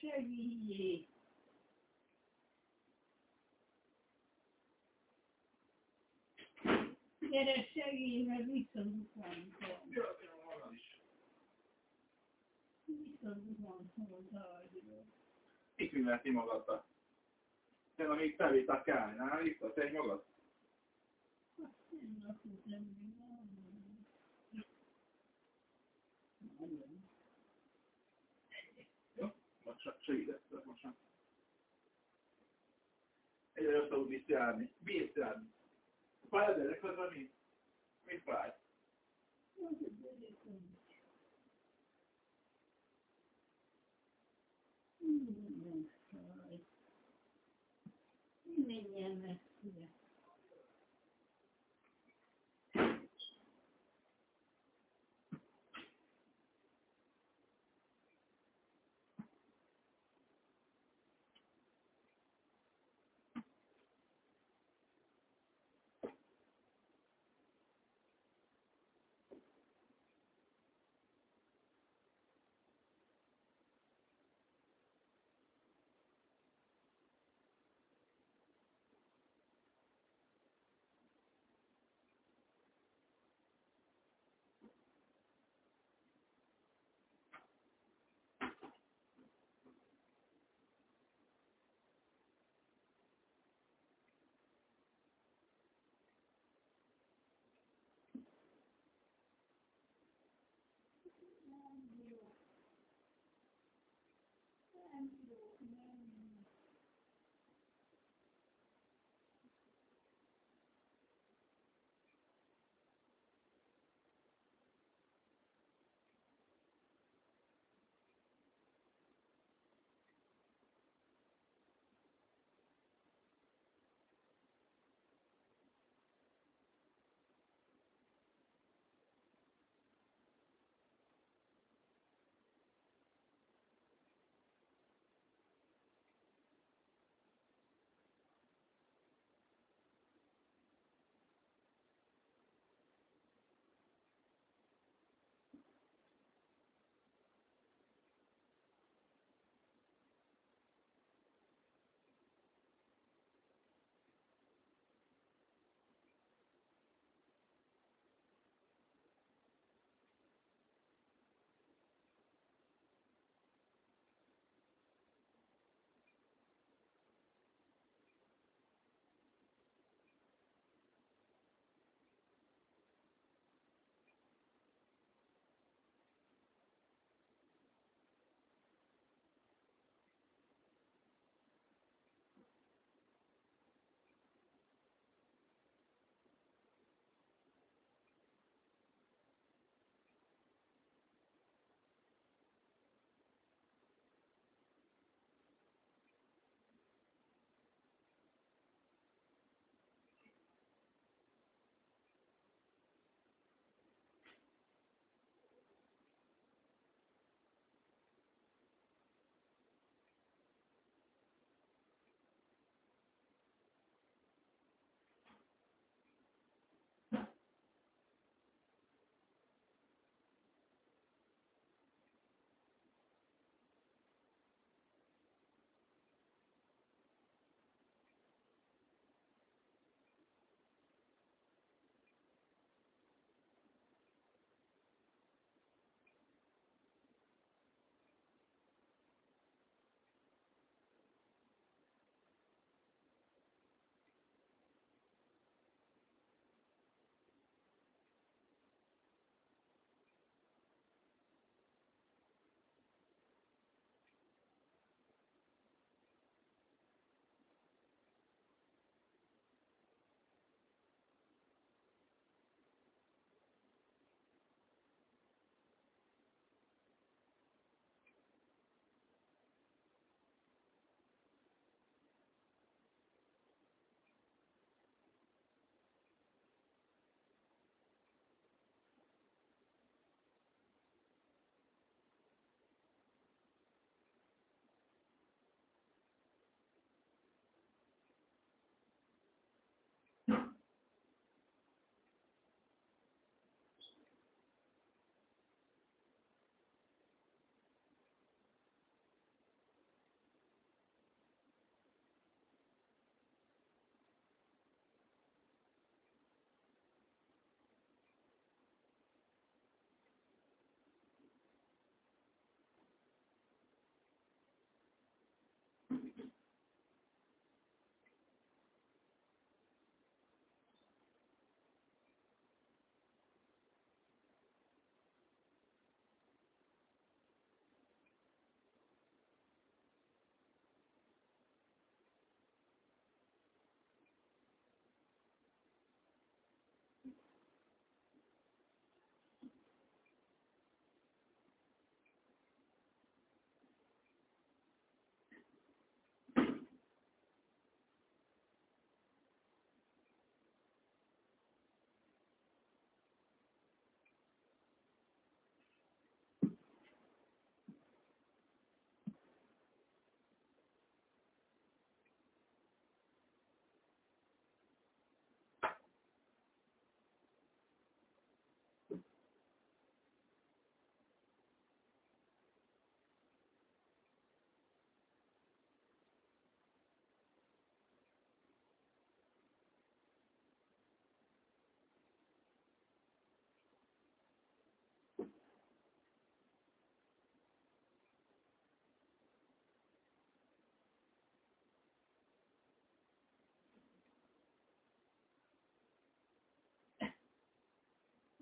Segítség! Gyere, segíts, mert visszazukantam. Jöttem magad is. Visszazukantam az ágyra. Itt mindenki magadba. Te amíg nem? Itt a te magad? Azt én lakok lenni. Jó? Most se- segítettek most sem. Egyre össze tud visszajárni. Bírsz járni. Fáj az elekadra mi? Mit fáj? Menjen messzire. Jaj. úgy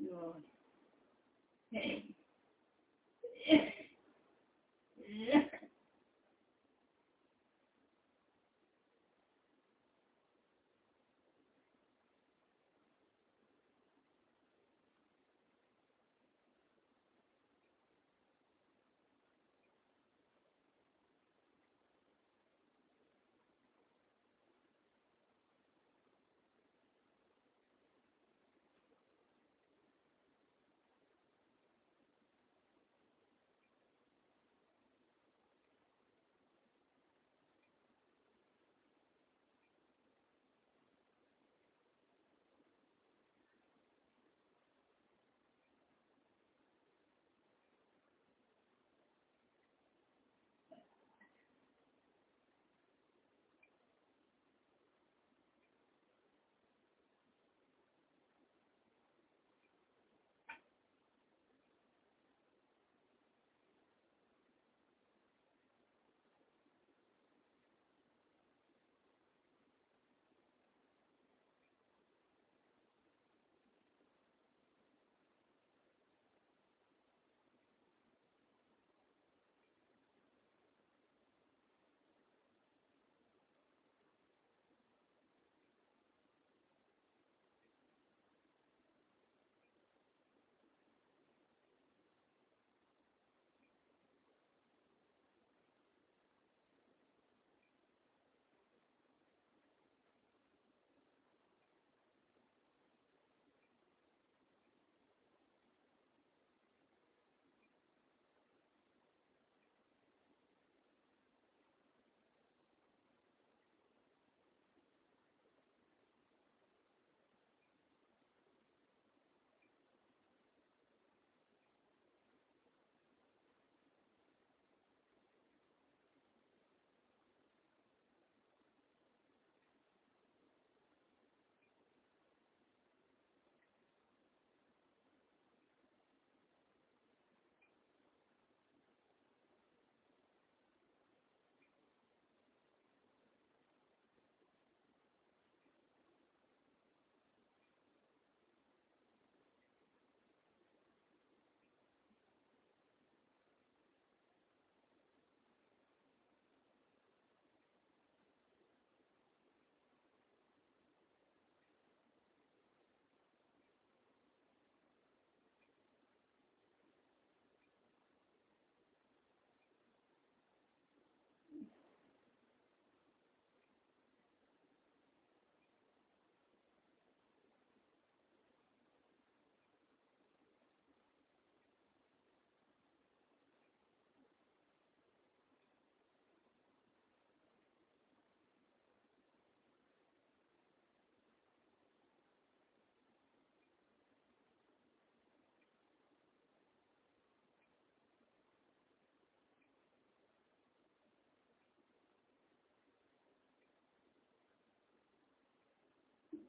én nagyon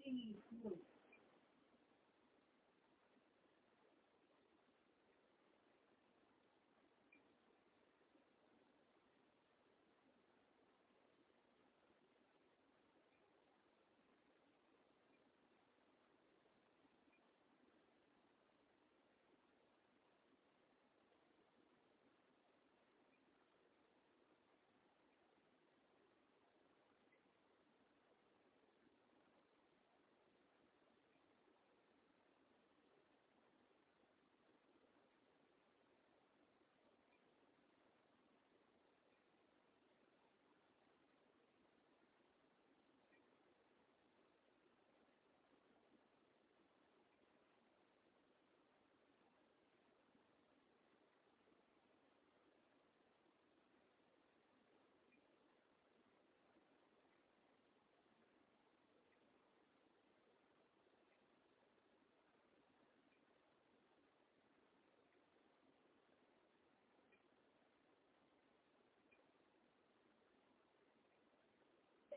Peace.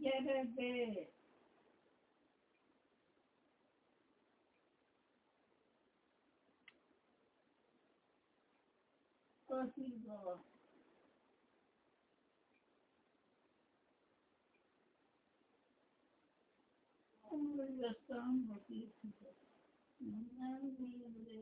Gyere be! Kasiba! Hogy aztán, hogy itt nem mindre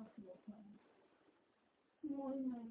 azt mondtam. Majd meg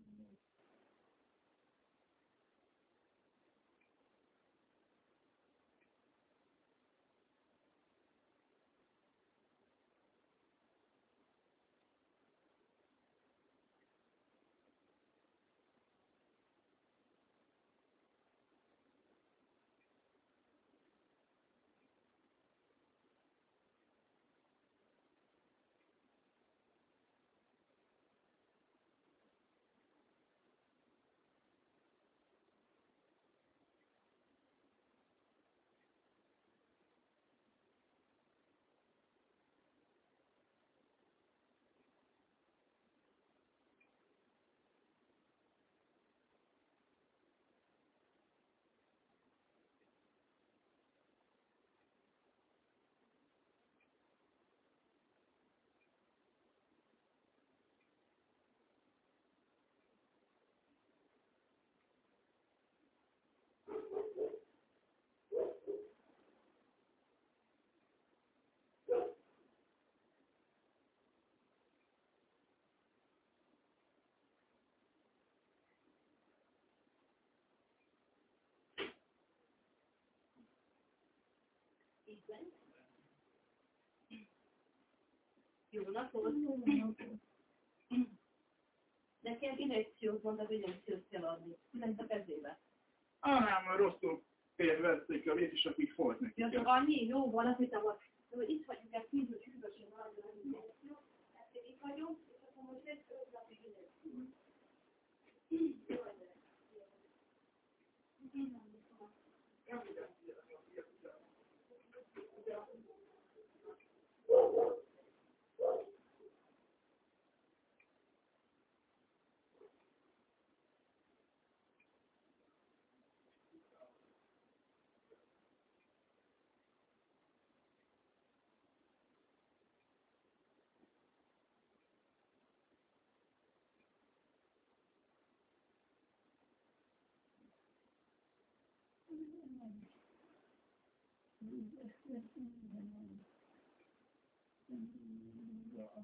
ott várnak, Igen. Jó napot! Nekem injekciót mondtak, hogy injekciót kell adni. Mi lesz a kezébe? Ah, nem, rosszul félrevették a vét, és akkor így folyt neki. Ja, csak annyi? Jó, van, azt hittem, hogy hogy itt vagyunk, ezt kívül sürgősen maradjon az injekció. Ezt én itt vagyunk, és akkor most egy öt napig injekció. Mm-hmm. Yeah.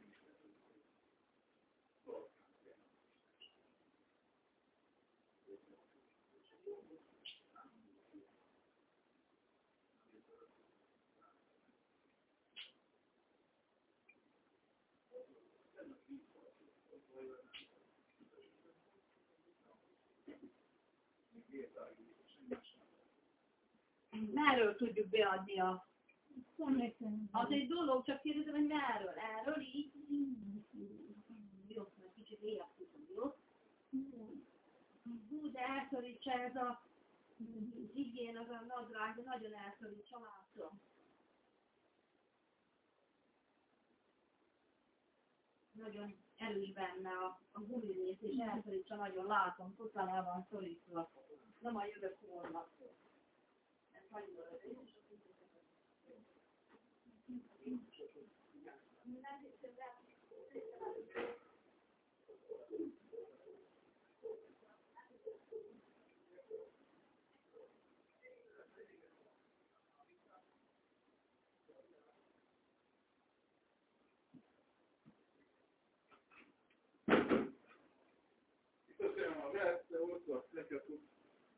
Merről tudjuk beadni a... Az egy dolog, csak kérdezem, hogy merről. Erről így? Jó, mert kicsit éjjel tudom, jó? Hú, de elszorítsa ez a igén, az a nadrág, de nagyon elszorítsa, látom. Nagyon erős benne a, a gumirész, és elszorítsa, nagyon látom, el van szorítva. Nem a jövök holnap. Ez nagyon erős. Köszönöm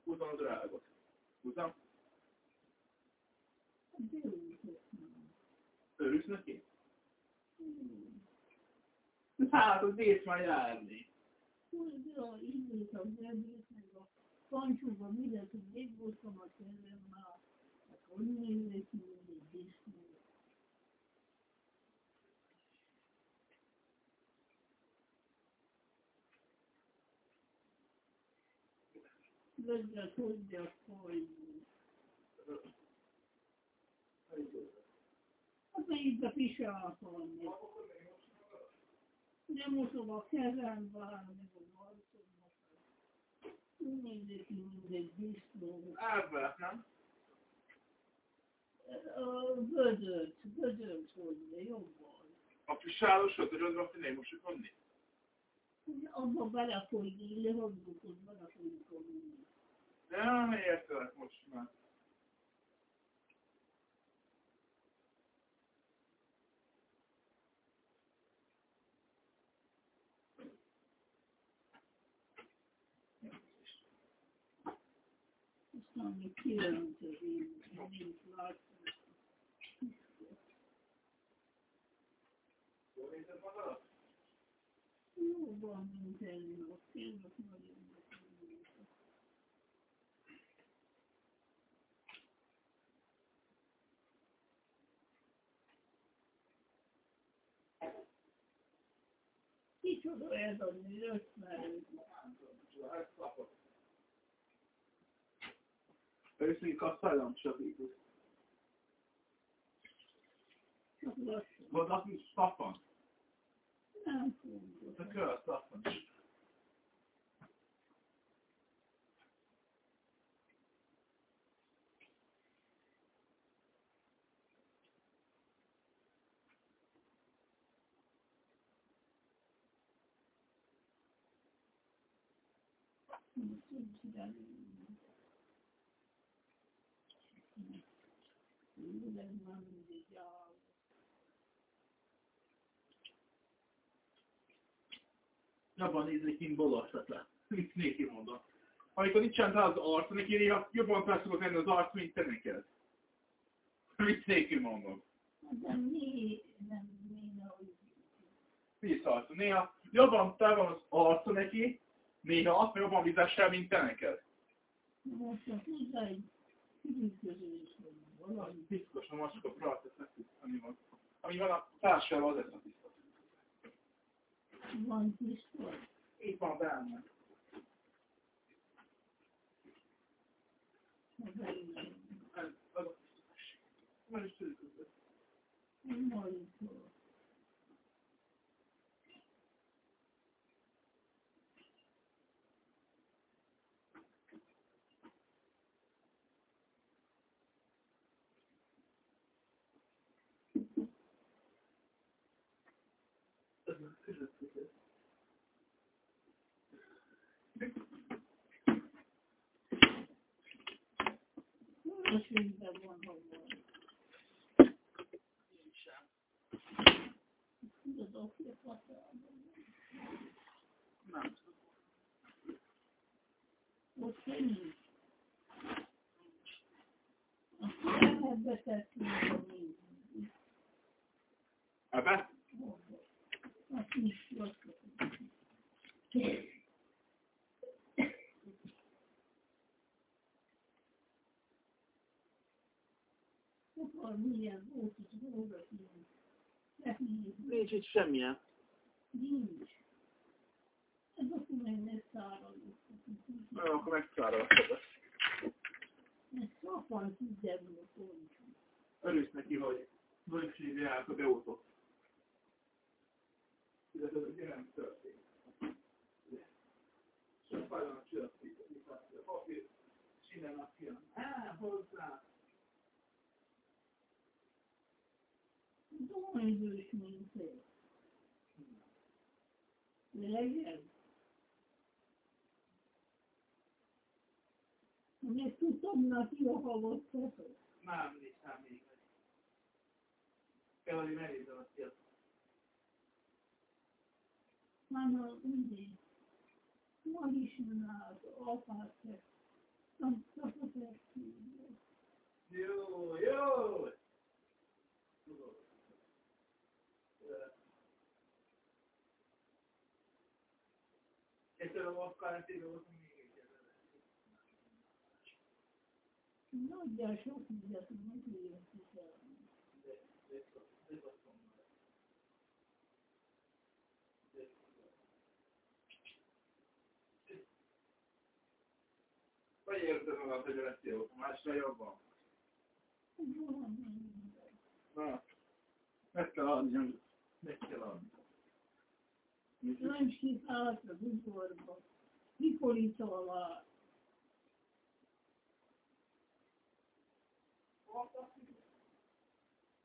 a drágot. Húzzam? Örülsz neki? Hát, az ész már járni. Tudja, indult a zsebét, meg a pancsóba mindent, hogy megbúztam a kezem már. Akkor nézek mindig disznó. Lögge tudja folyni. Hát itt a pisákon. Nem mosom a kezem, bármi a arcomnak. Mindenki mindegy disznó. Árvát, nem? A vödört, vödört hozni, jobban. A pisálosat, hogy az azt nem most venni? Abba belefolyni, lehozzuk, hogy belefolyjuk a vízbe. Nem, értelek most már. Még kijelent az én, én láttam. Jól nézed magadat? Jobban, mint ennél, ott tényleg nagyon Kicsoda ez a nő, ötven. Őszintén kasszállam statikus. Csak lassan. Vad az is Staffan? Nem fogok. Det kör Jobban nézni kint. Mit néki mondom. Amikor nincsen rá az arc, neki néha jobban fel szokott lenni az arc, mint te neked. Mit néki mondom. De mi nem mi ahogy Vissza Néha jobban fel van az arca neki, néha azt jobban vizessel, mint te neked. most a egy üdvözlés van. Valami Biztos, a macska prátesz ami van. Ami van a társával, az ez a tiszta. van tiszta. Itt van benne. Ez, az a tisztaság. Már is tudjuk, hogy Marikó. ez a közöttük. Most minden van, ha van. Tudod, aki a határban. Nem. Nézni. Ebbe? Milyen dolgok, ilyen. Neki Nincs itt semmilyen. Nincs. Ez azt mondja, hogy ne száradjuk. Jó, akkor megszáradtad. Ez szappan tudjam, hogy. Örülsz neki, hogy nagy hívják a beótot. De ez ugye nem történt. Csak fájlan a csillagszík, a papír, csinálnak ki. Á, hozzá. Domaidős, mint ő. Legyen. Még tudom, neki a halott. Nem, nincs, nem még. Kell, hogy megnézem azt ki. Már a mindig. Ma is az apát, Jó, jó! Köszönöm, akkor ezt író, még Nagyjából sok mindent megérünk Vagy érzed magad, hogy lesz jó, másra jobban? Na, meg kell adni, meg kell adni. Nem sikállt az udvarba. Mikor itt alá?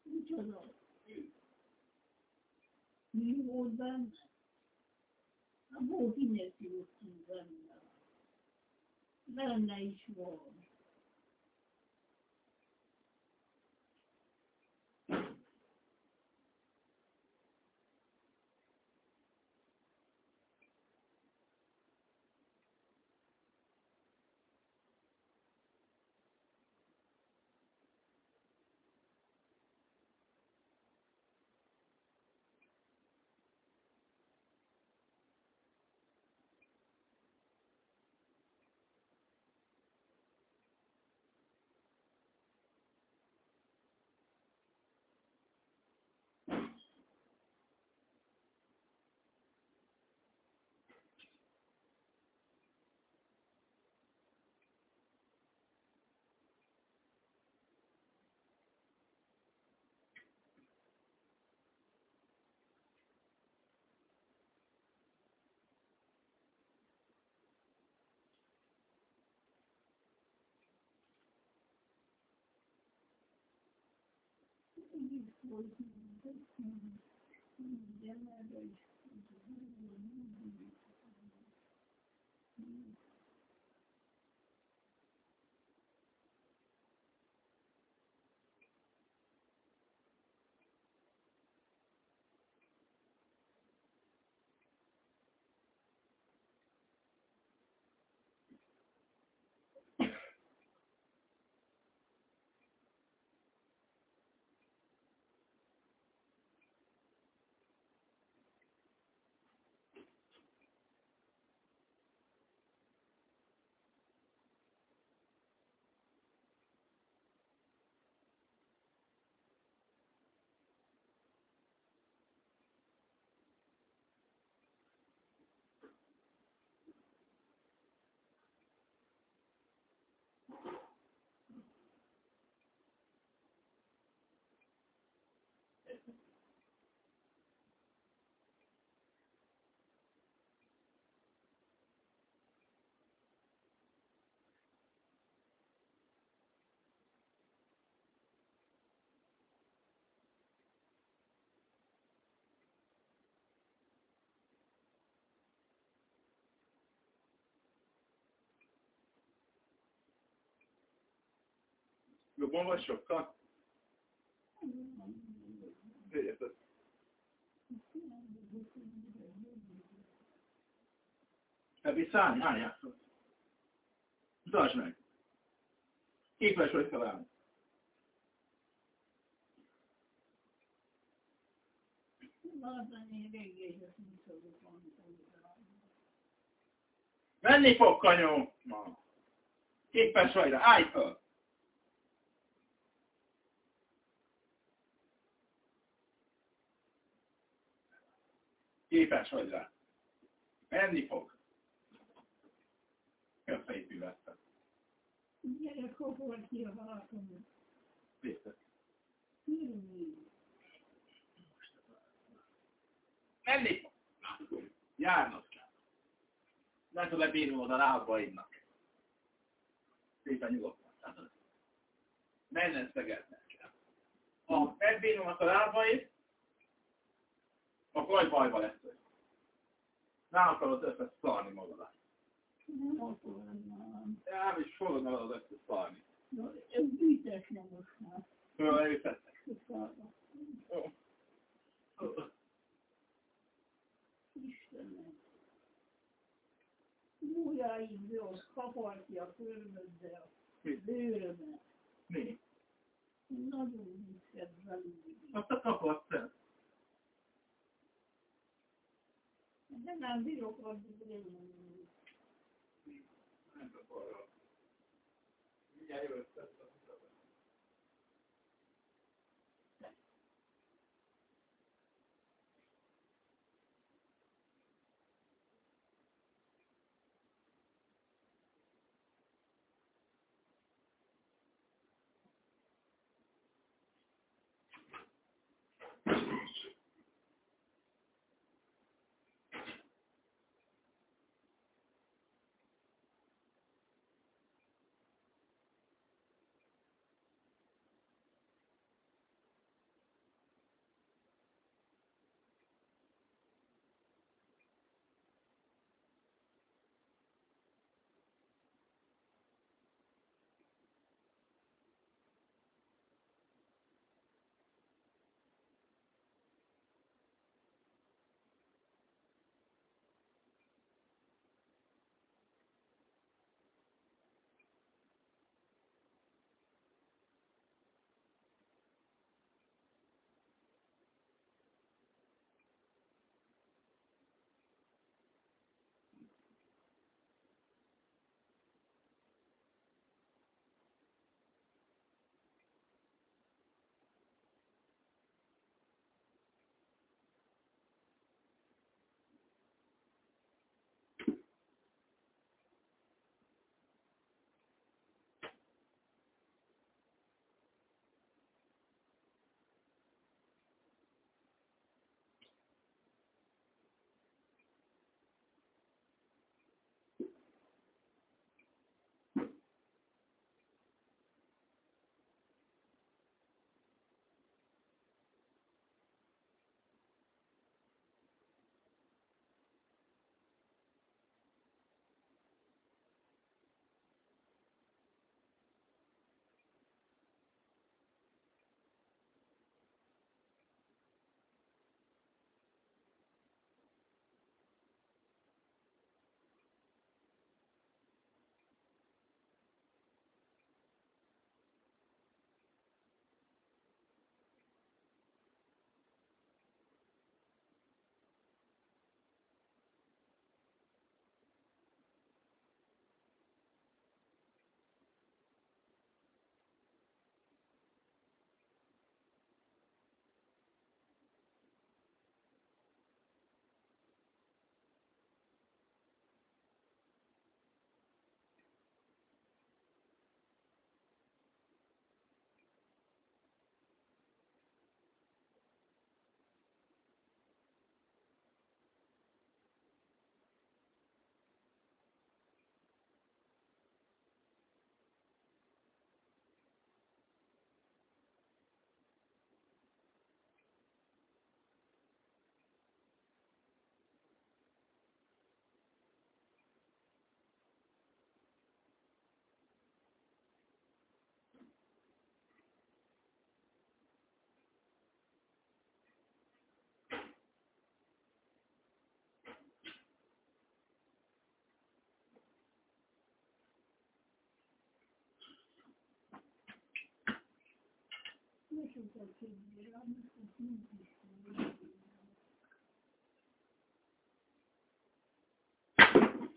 Micsoda? Mi volt benne? A volt mindenki ott benne. Benne is van. Jobban vagy sokkal? Érted? Ebbi szállni, játszott? Mutasd meg! Képes vagy találni. Menni fog, kanyó! Ma. Képes vagy rá, állj föl! Képes vagy rá. Menni fog. Fejtű lettem? Gyere, kokol ki a. Biztos. Menni fog. Járnod kell. Nem tudod lebírni oda a lábaidnak. Szépen nyugodtan. Menned szegednek kell. Ha megbírom a lábaid, akkor nagy bajba lesz. Nem akarod össze szarni magadat. Nem is fogod magad össze szarni. Ez bütes nem most már. Fölelőttettek. Istenem. Múlj ujjaimból kaparja a körmöddel a bőrömet. Mi? Nagyon viccet velük. Azt a kapat te. De nem bírok. Nem. Mindjárt jövök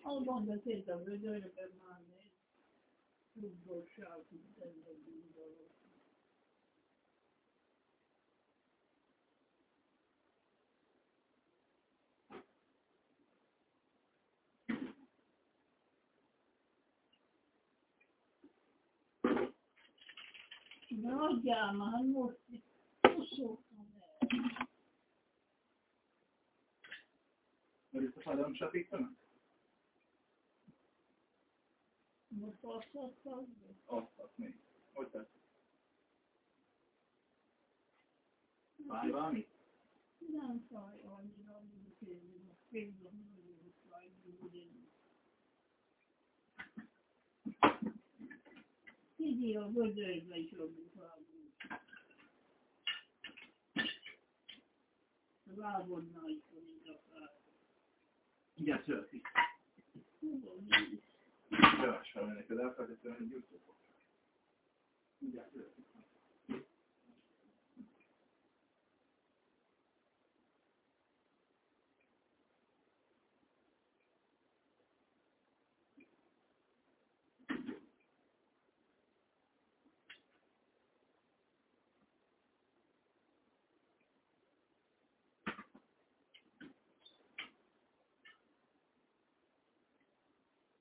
Almanya teyzem öyle öyle ben mani. Bu boşu altı bir tane de egy tudóság, minden dolog. De adjál már, most itt szóltam el. Visszafadom sapítanak? Most azt adtad? Azt, még. Hogy tesz? Fáj valami? Nem fáj annyira, mint én. Most képzem, nagyon fáj, úgy én. Figyelj, a vödörbe is adjuk A lábodnál is van így a fáj. Igen, szörfi. Hova mész? Kevással neked elfelejtettem egy gyújtófok. Mindjárt jöttük.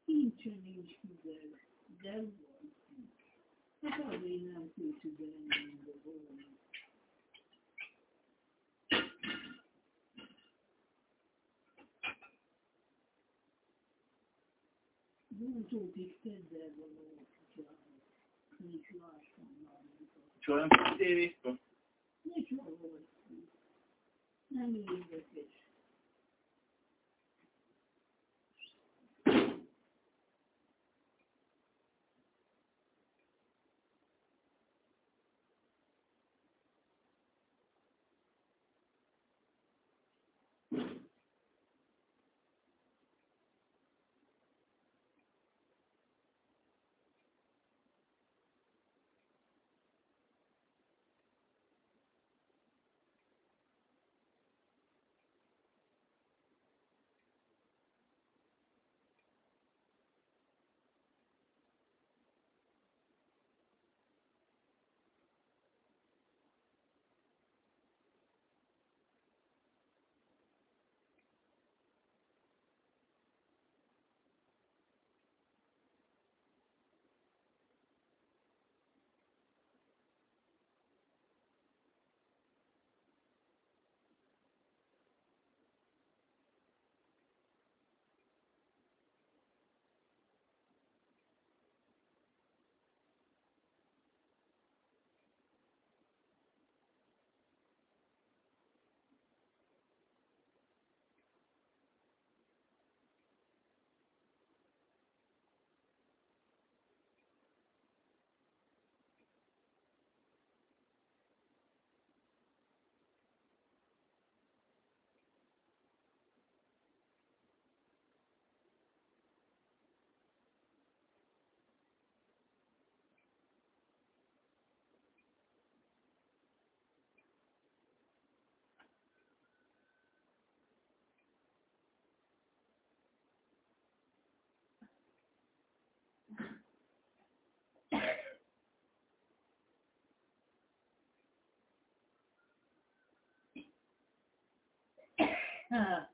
Nincsen nincs hüvely, de van. Hát azért nem tudsz ügyelni mindenhol. Búcsókig tedd el valahol kutyának. Nincs láttam már. Soha nem tévéztől? Nincs valahol. Nem érdekes. 嗯。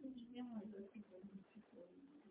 那你另外一个是可以是可以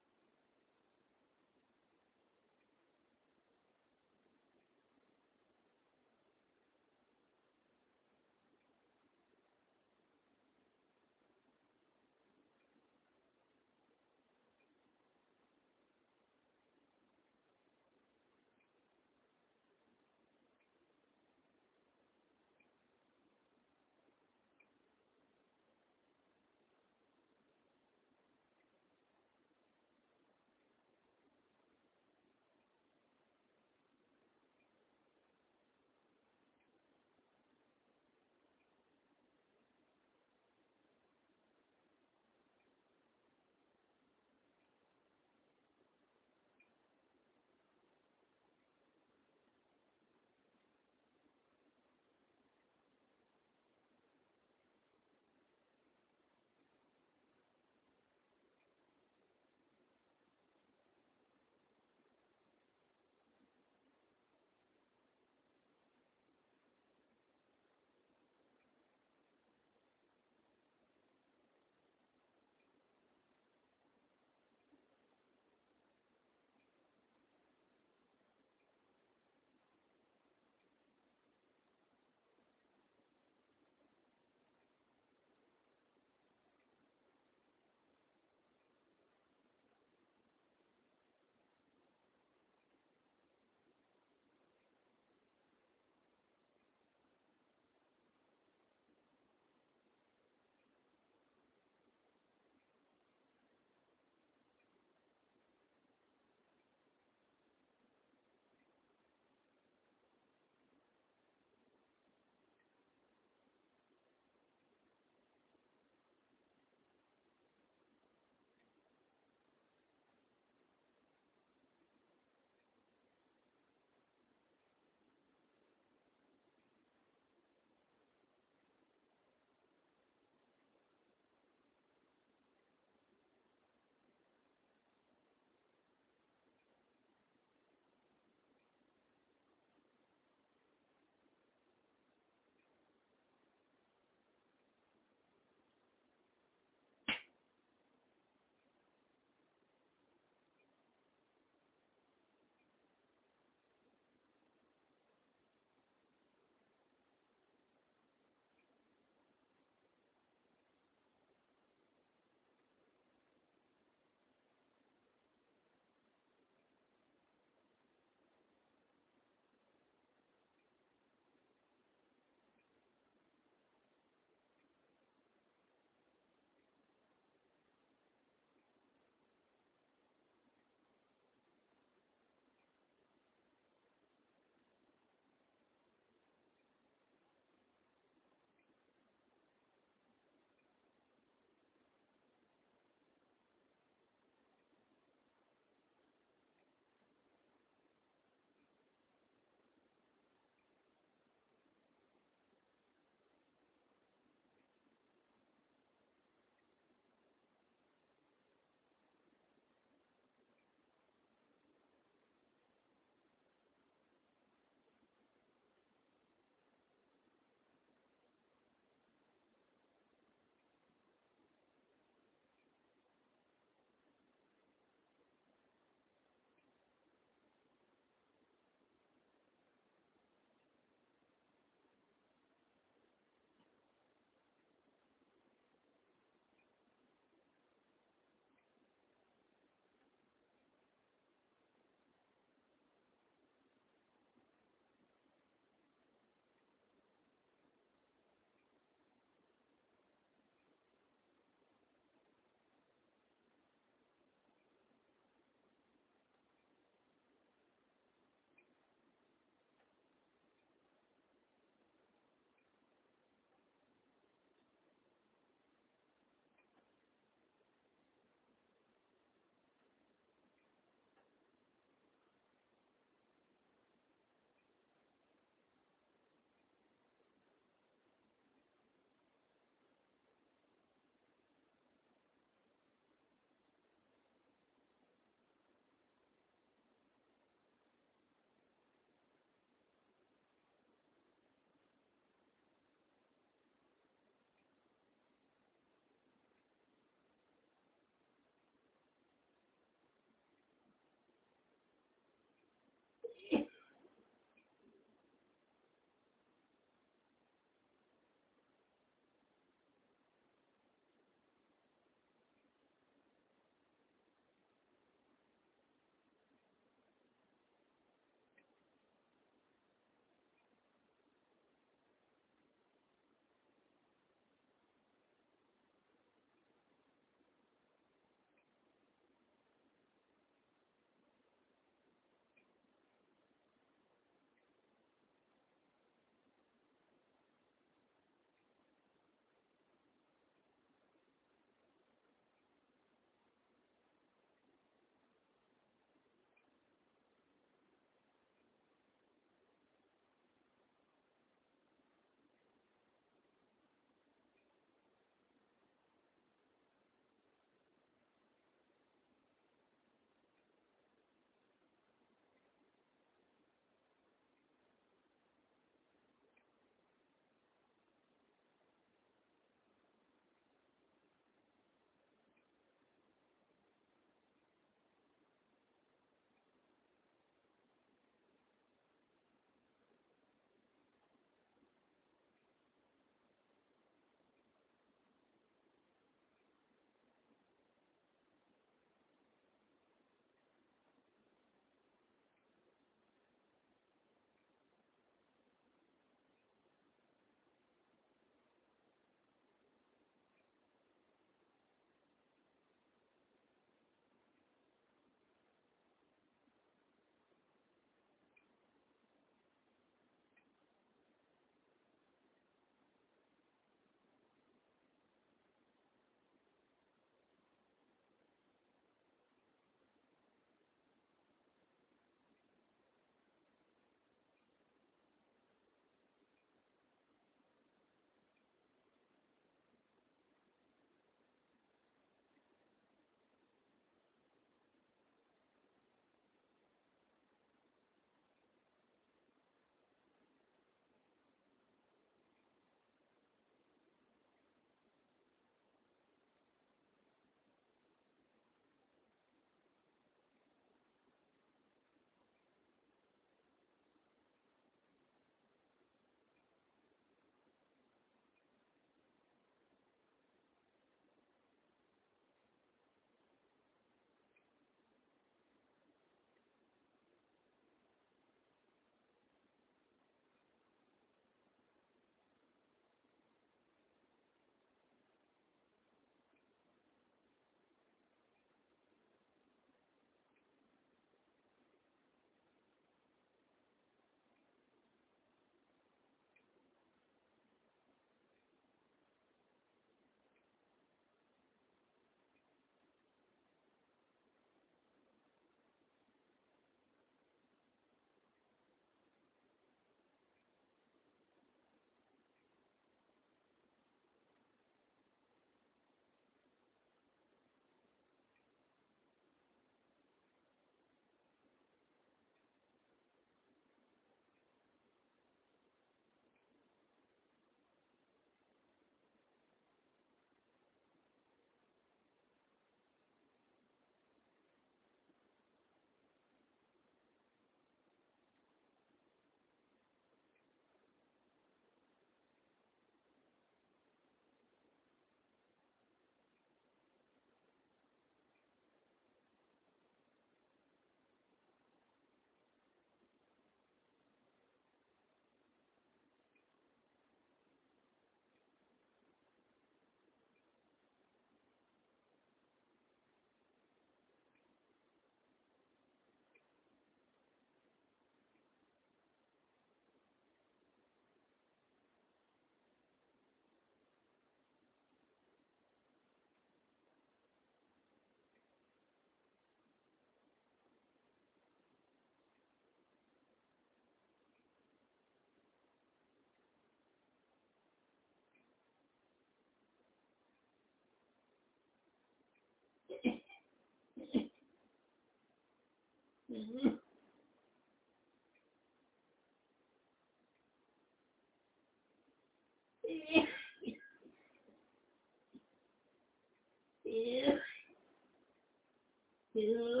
Yeah.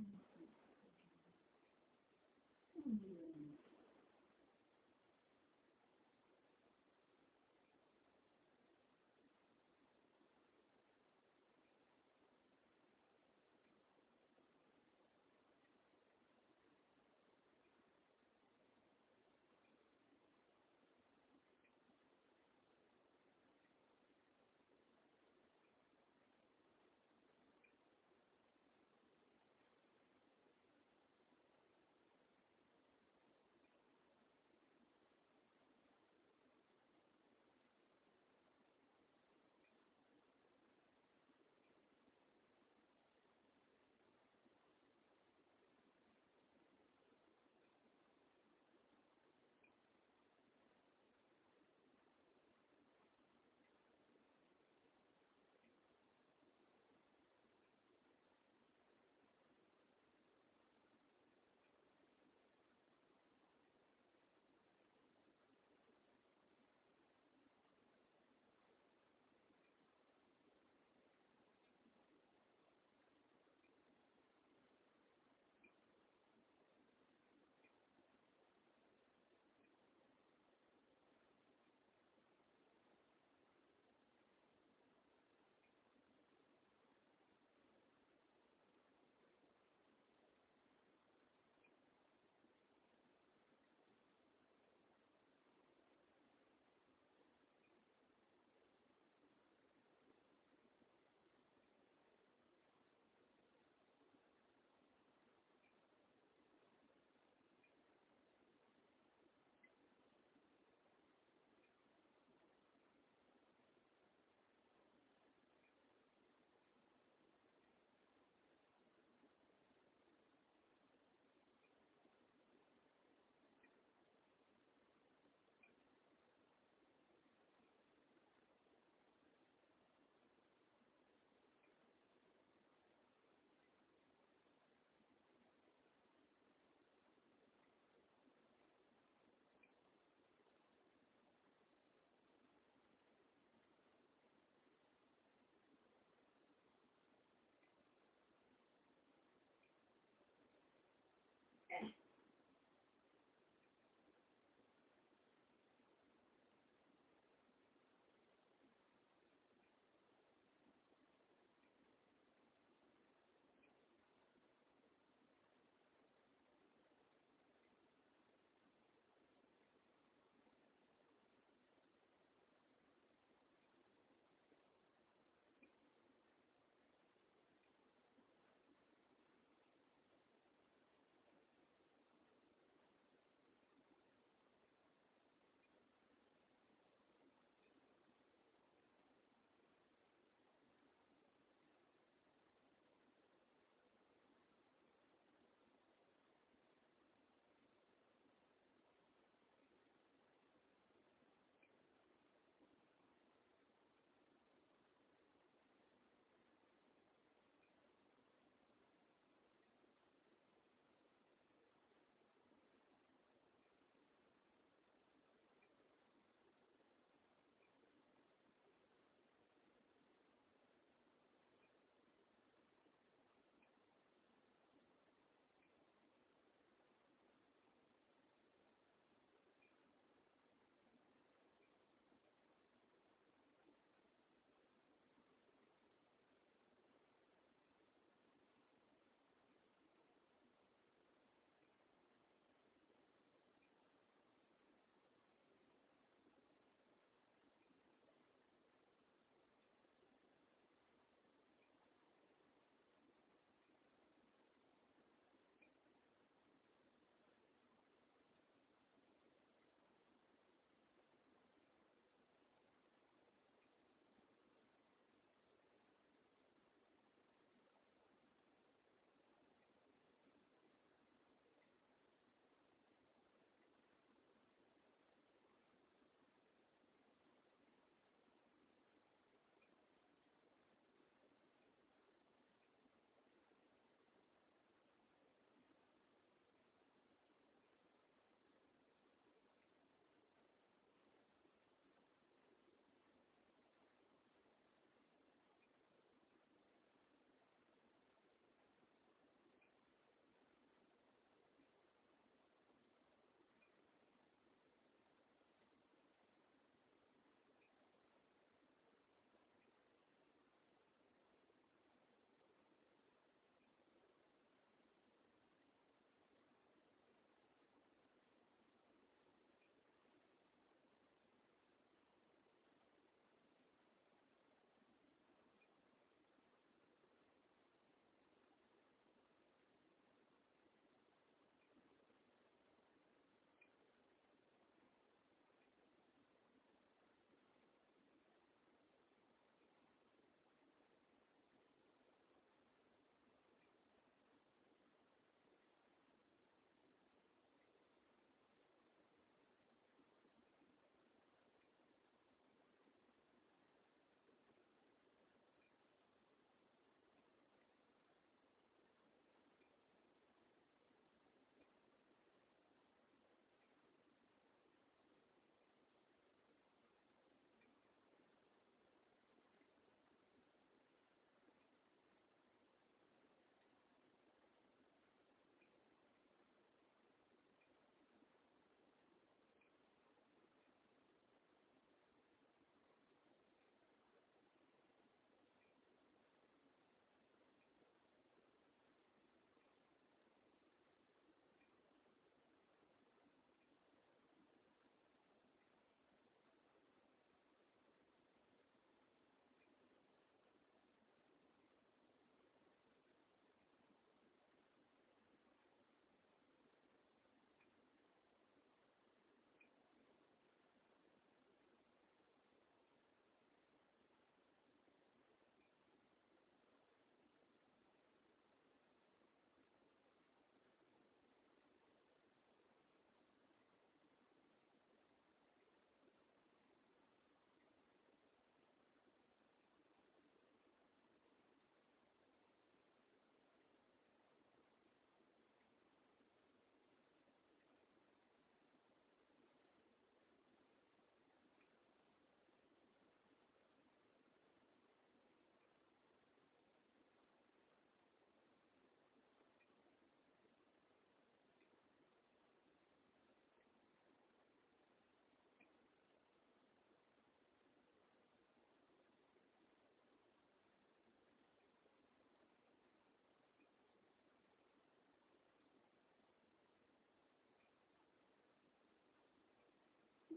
Mm-hmm.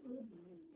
Mm-hmm.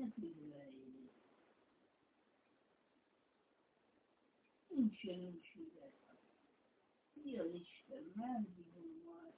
Ne figyelj! Nincs nincs ide. Mi az Isten? Bírom már,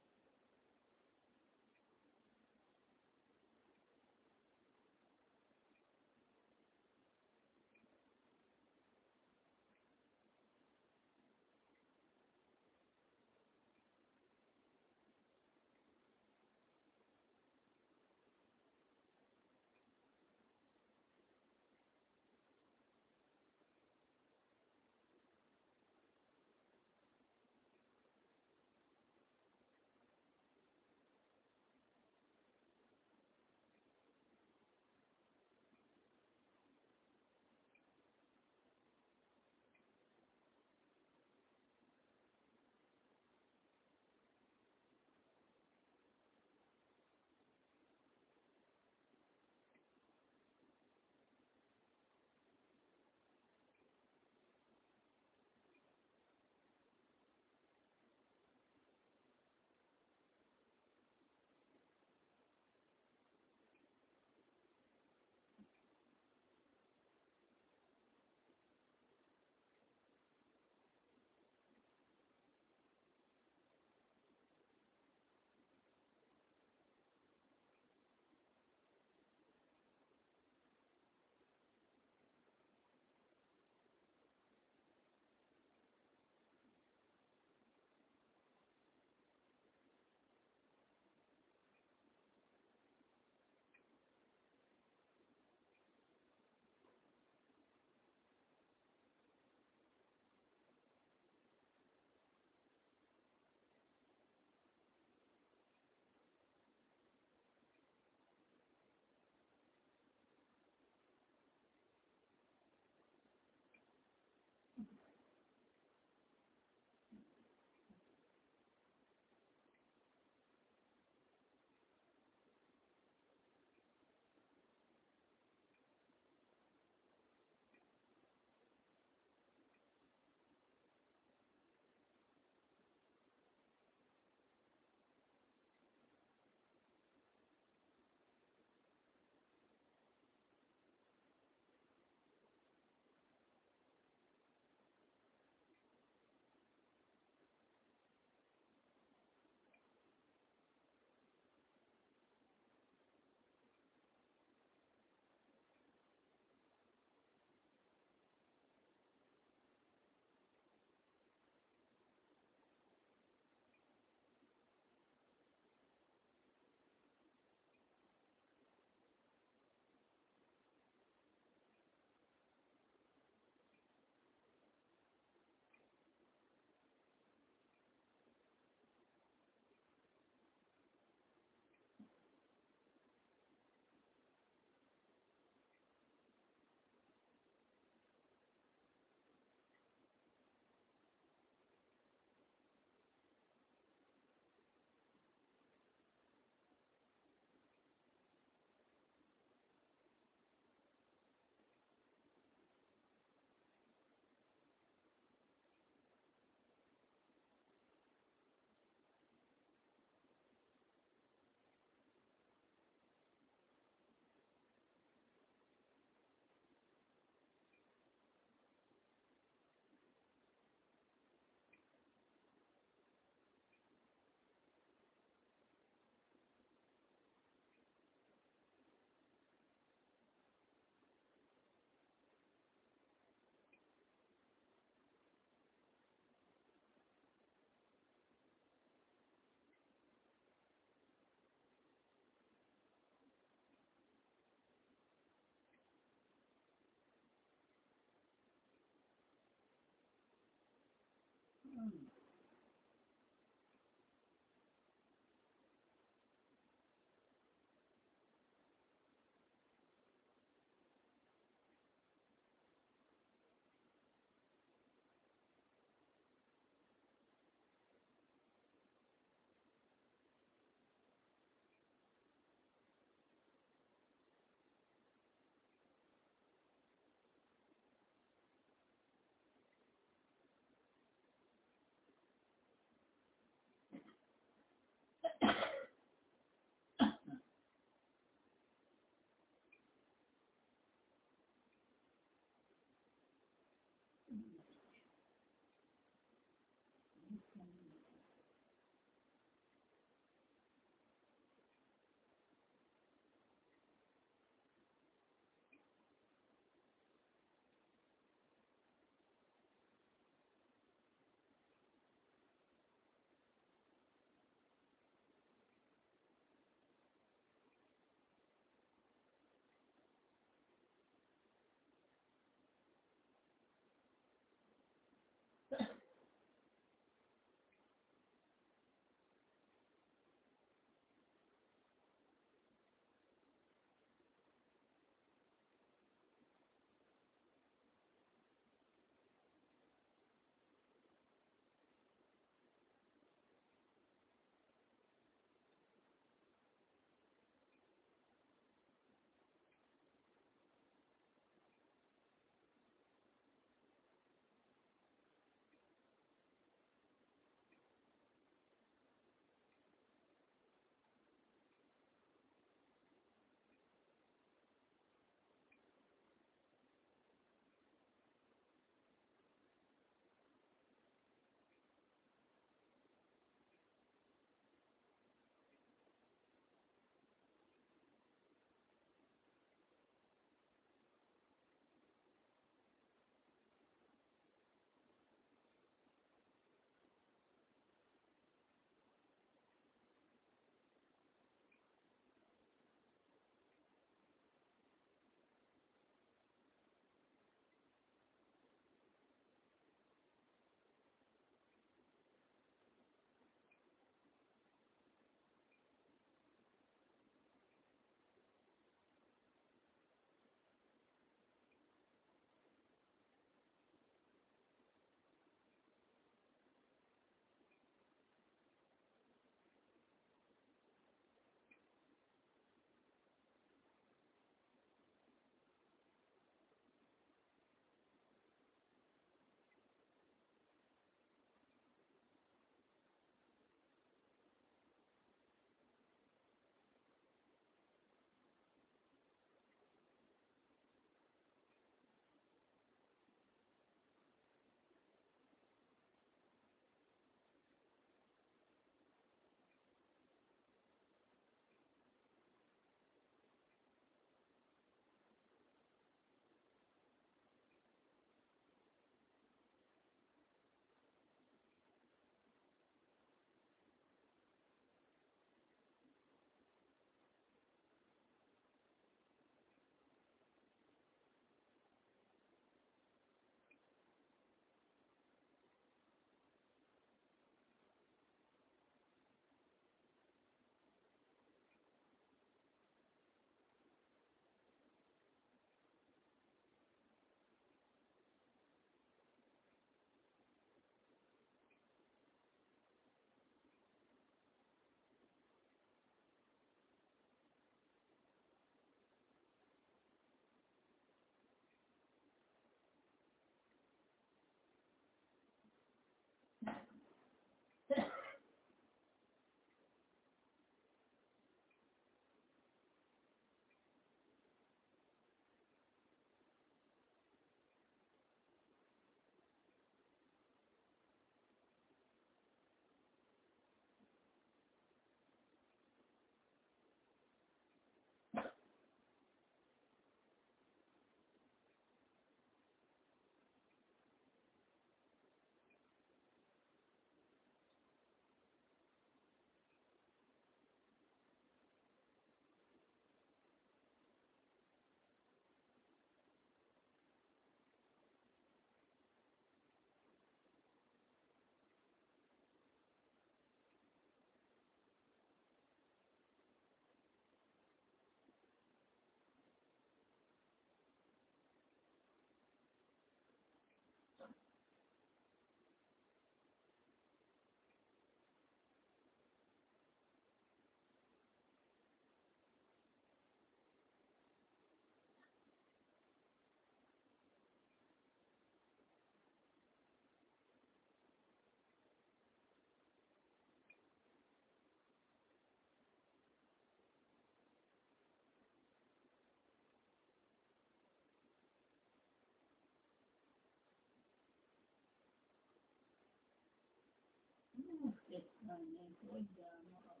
嗯，多一点那。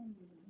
Mm-hmm.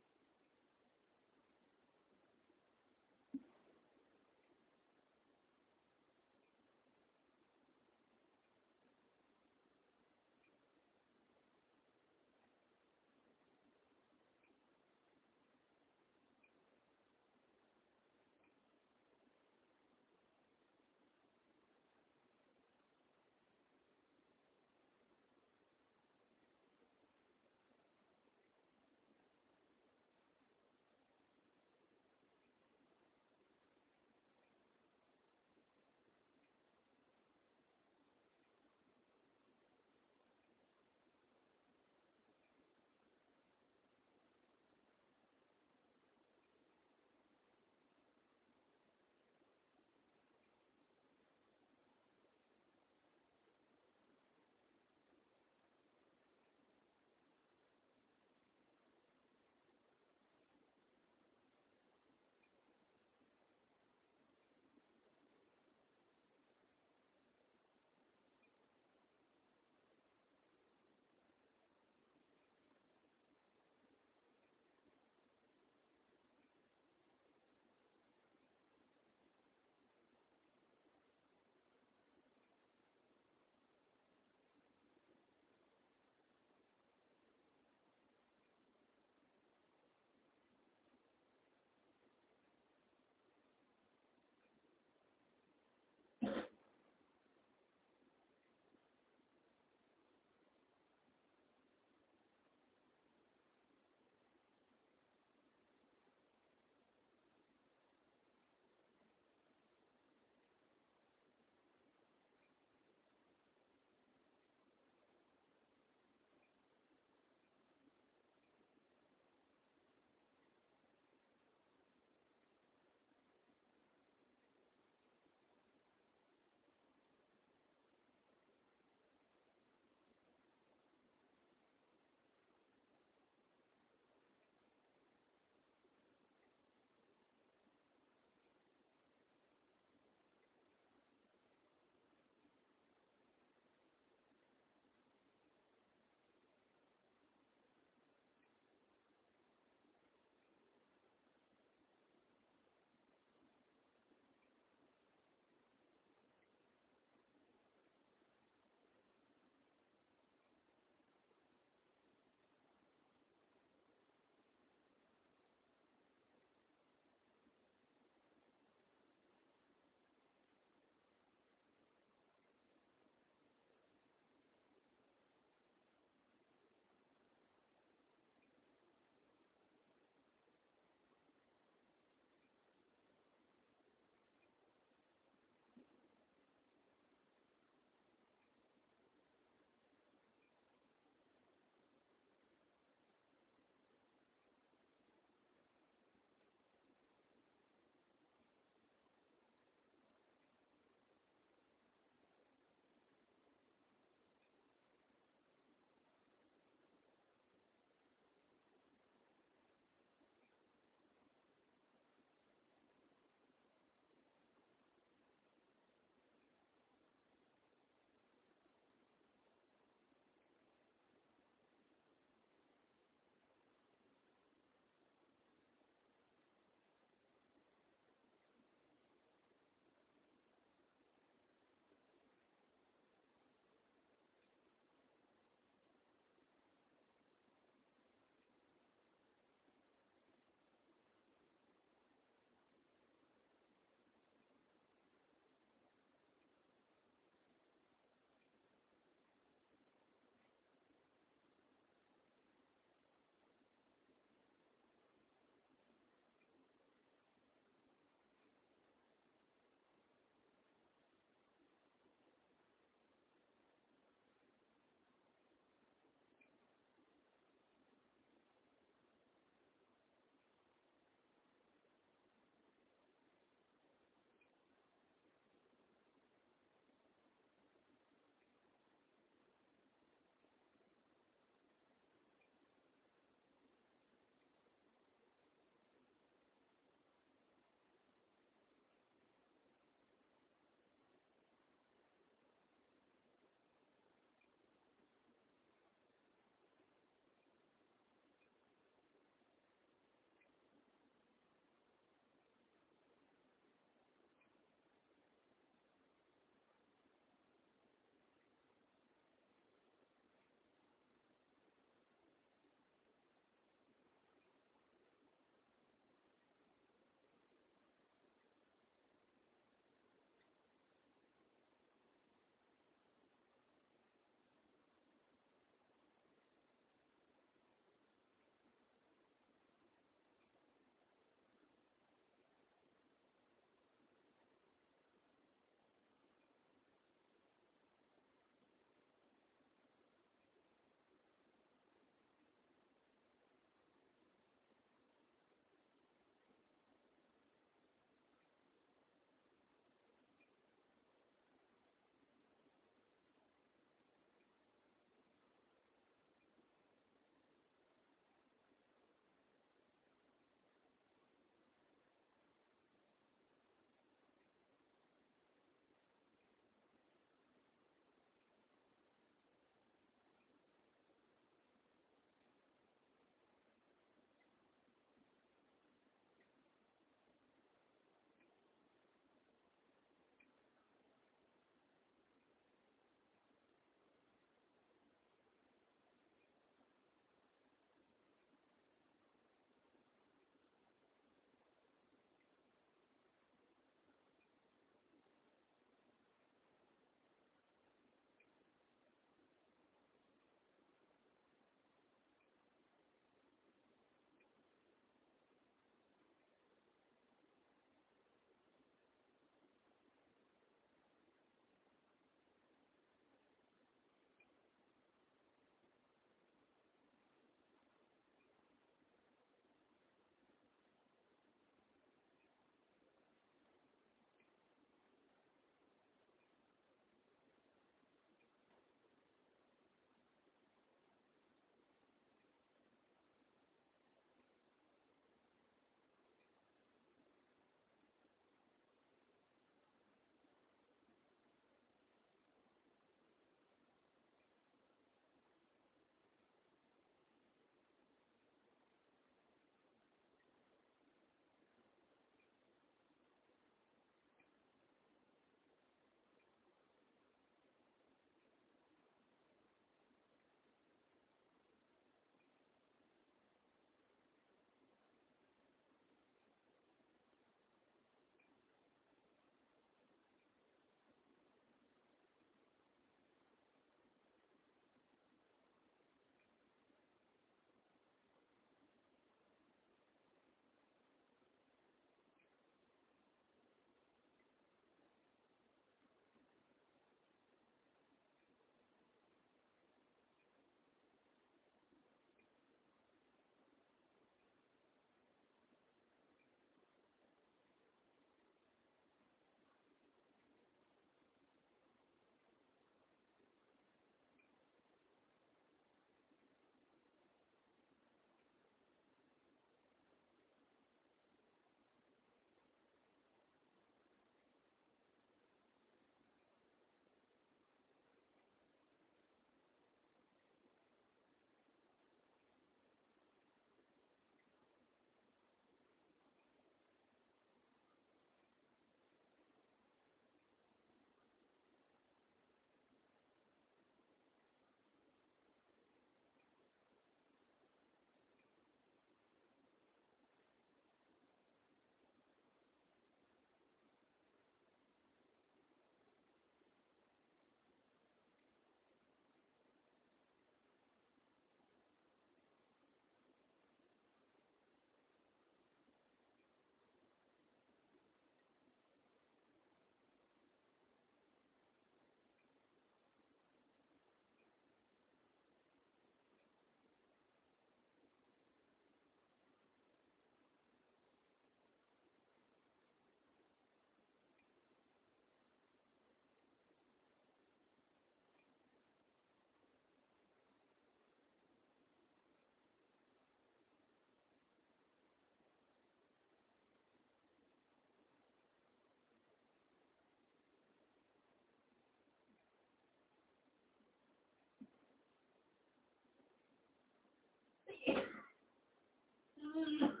Hallelujah.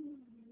Mm-hmm.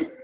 Yeah.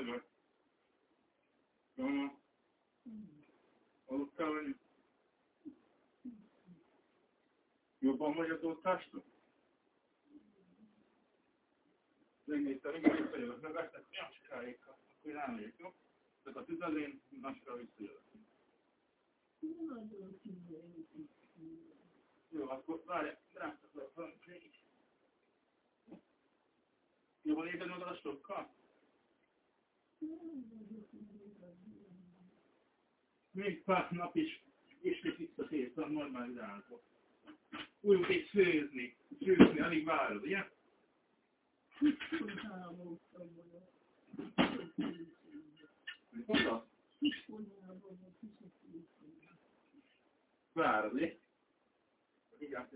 Merci, Isabelle. Hogy vagy? Jó. Aludtál vagy? Jobban vagy az oltástól? Megnéztem, igen, visszajövök, meg vesznek olyan csikálékkal, akkor elmegyek, jó? Tehát a tüzelén, másra visszajövök. Jó, akkor várj, rászak a francsé. Jó, van édeni oda a stokkal? Még pár nap is, és még visszatérsz a normális állapot. Úgy és főzni, főzni, alig várod, ugye? Utálom vagyok. Mit mondasz? Kisfonyában volt kicsit Várni. Mindjárt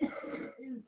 is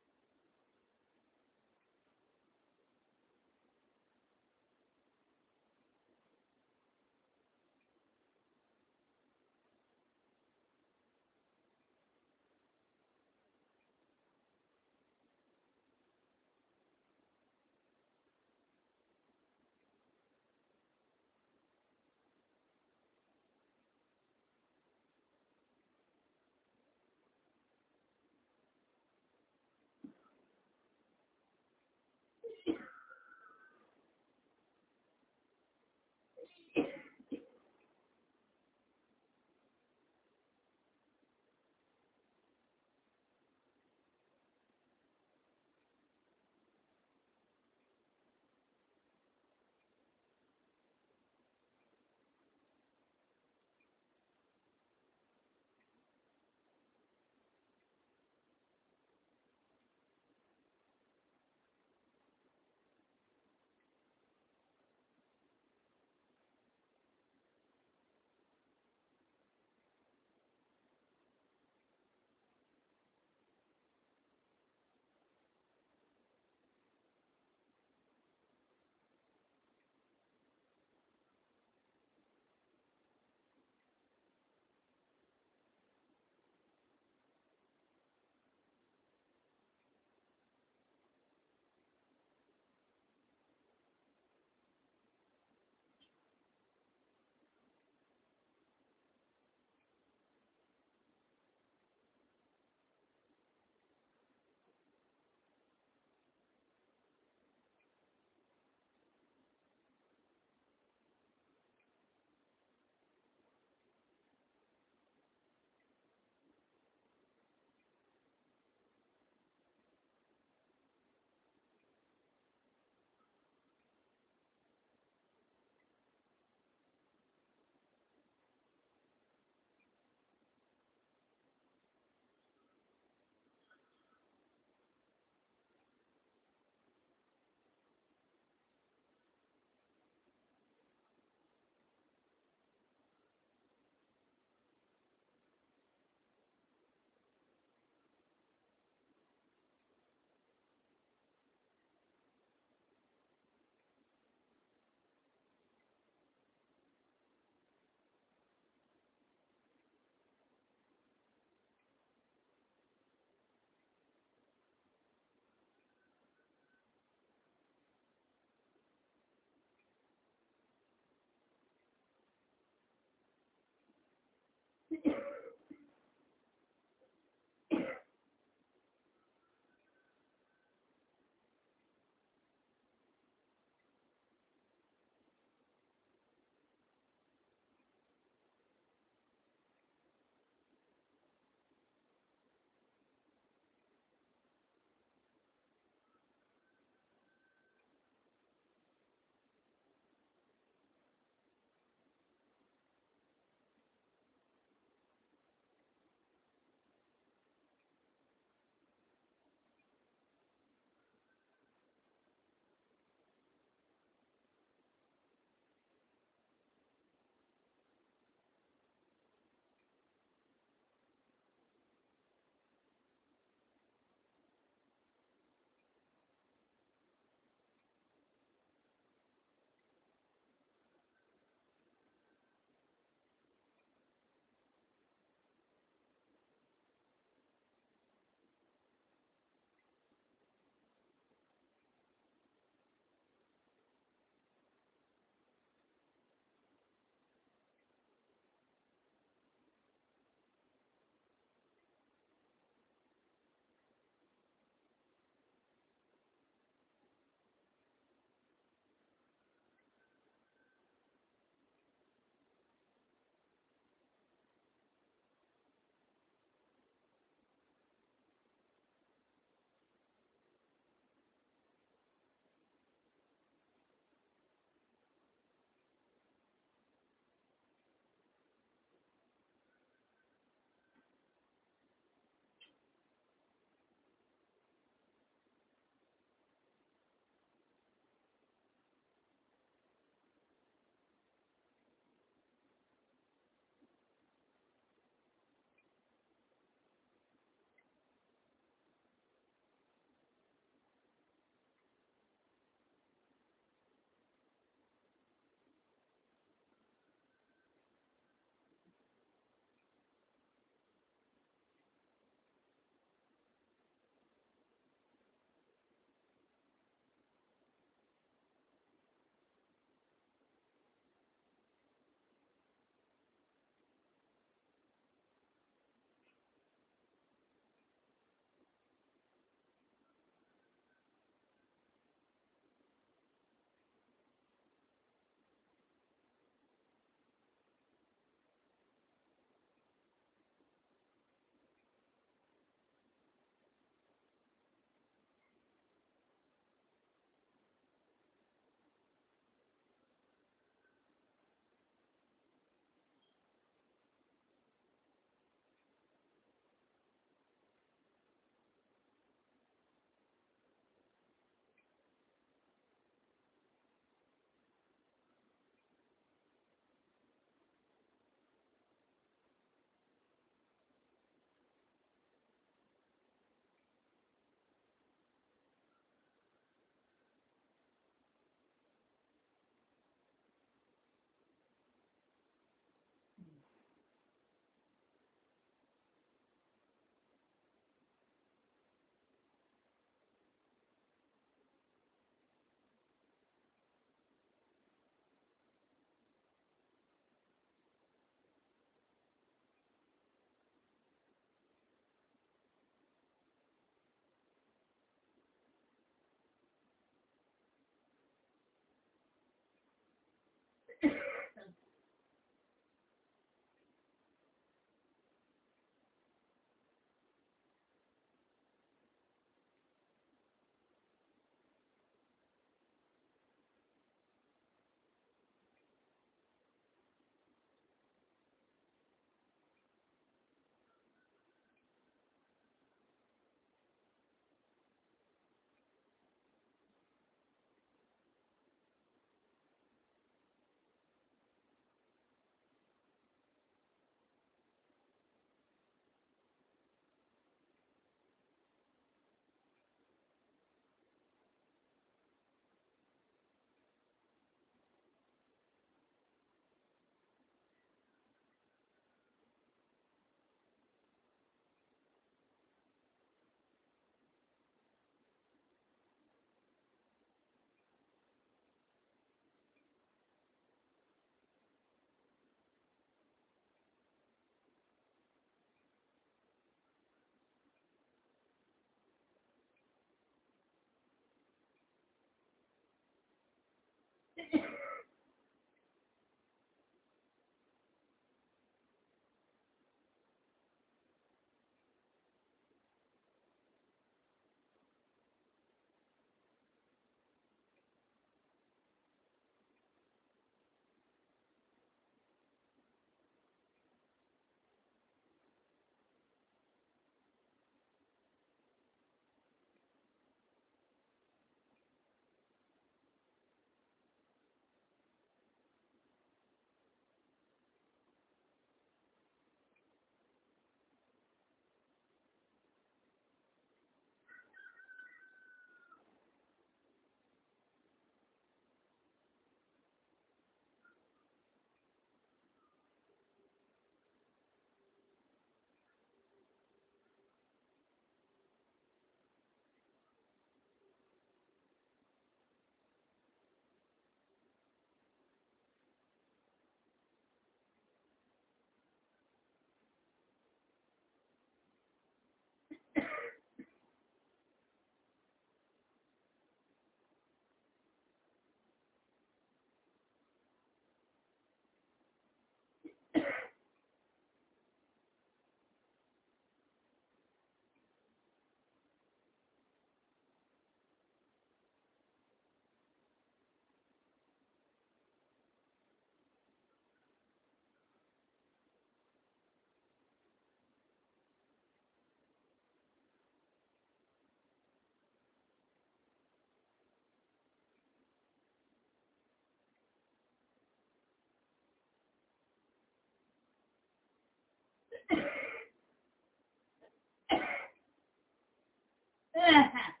Ajá.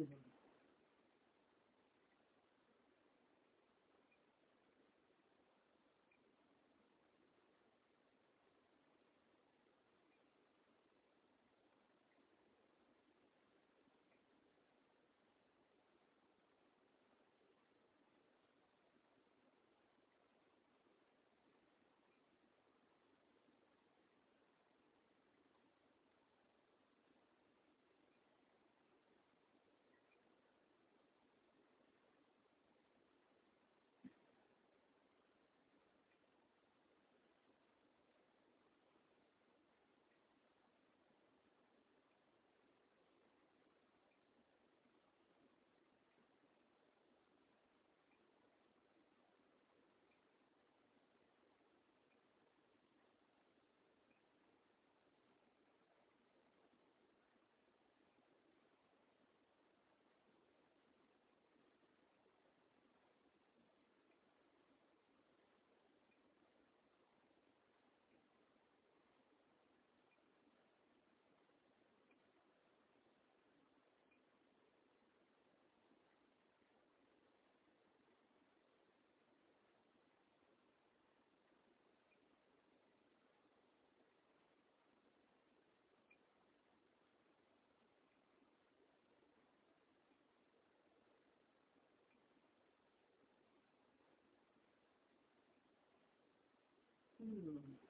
Mm-hmm. Hmm.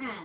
Yeah.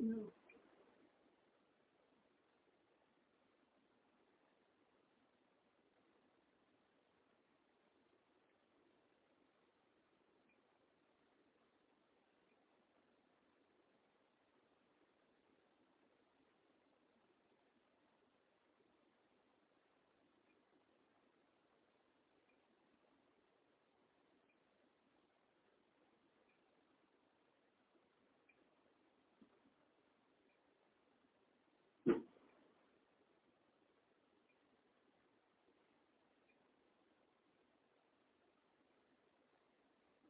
No.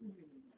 Mm-hmm.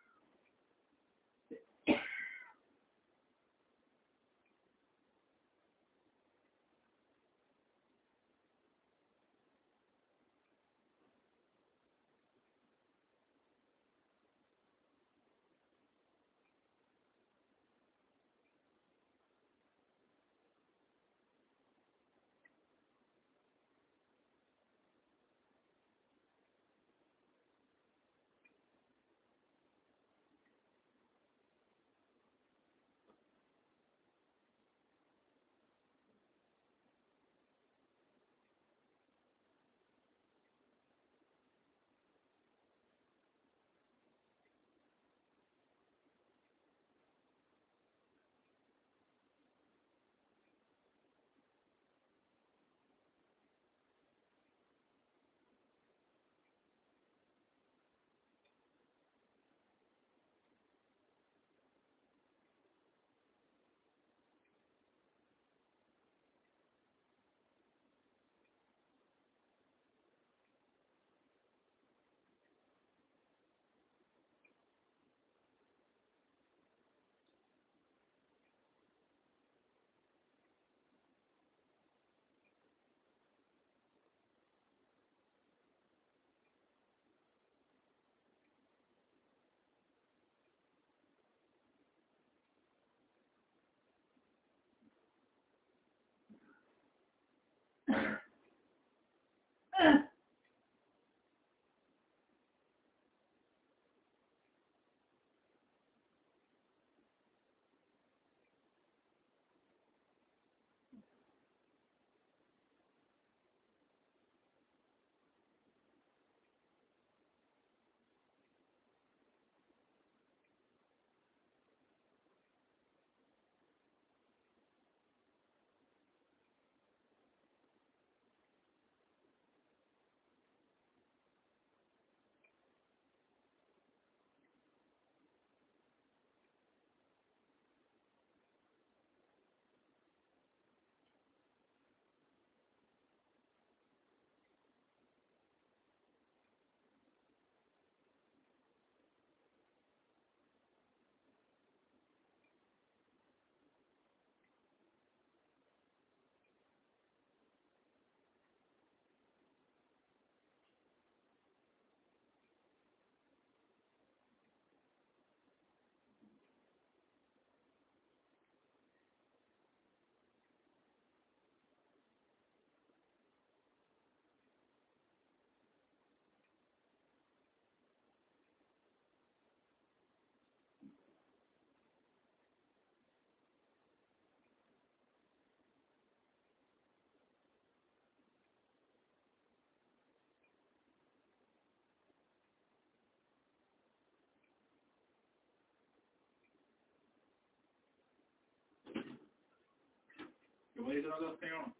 Jó, nézem az azt én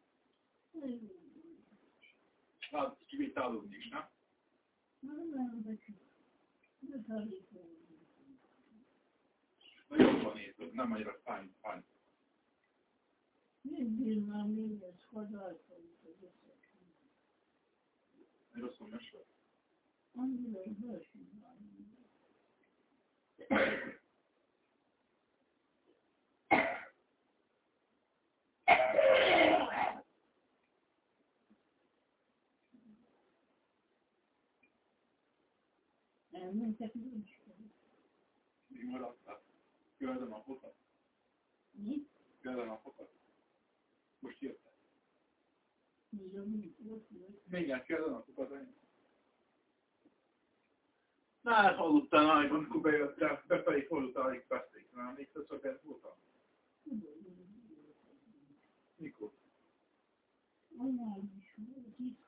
Hát, kivitt aludni is, nem? Nem, de de tanító. Nagyon van néző, nem annyira fány, fány. Mindig már mindez hazászoljuk az összes. Egy rosszul mesel. Annyira bőség van. Elmentek nincs. Mi maradtál? Követem a fotat? Mi? Követem a fotat? Most jöttek. Mi a mi? Ott volt. Még egy kérdem a kupat ennyi. Na, hát aludtál nagyban, amikor bejöttél, befelé fordultál, alig beszélt. Nem emlékszel, csak ez voltam? Mikor? Anyám is itt,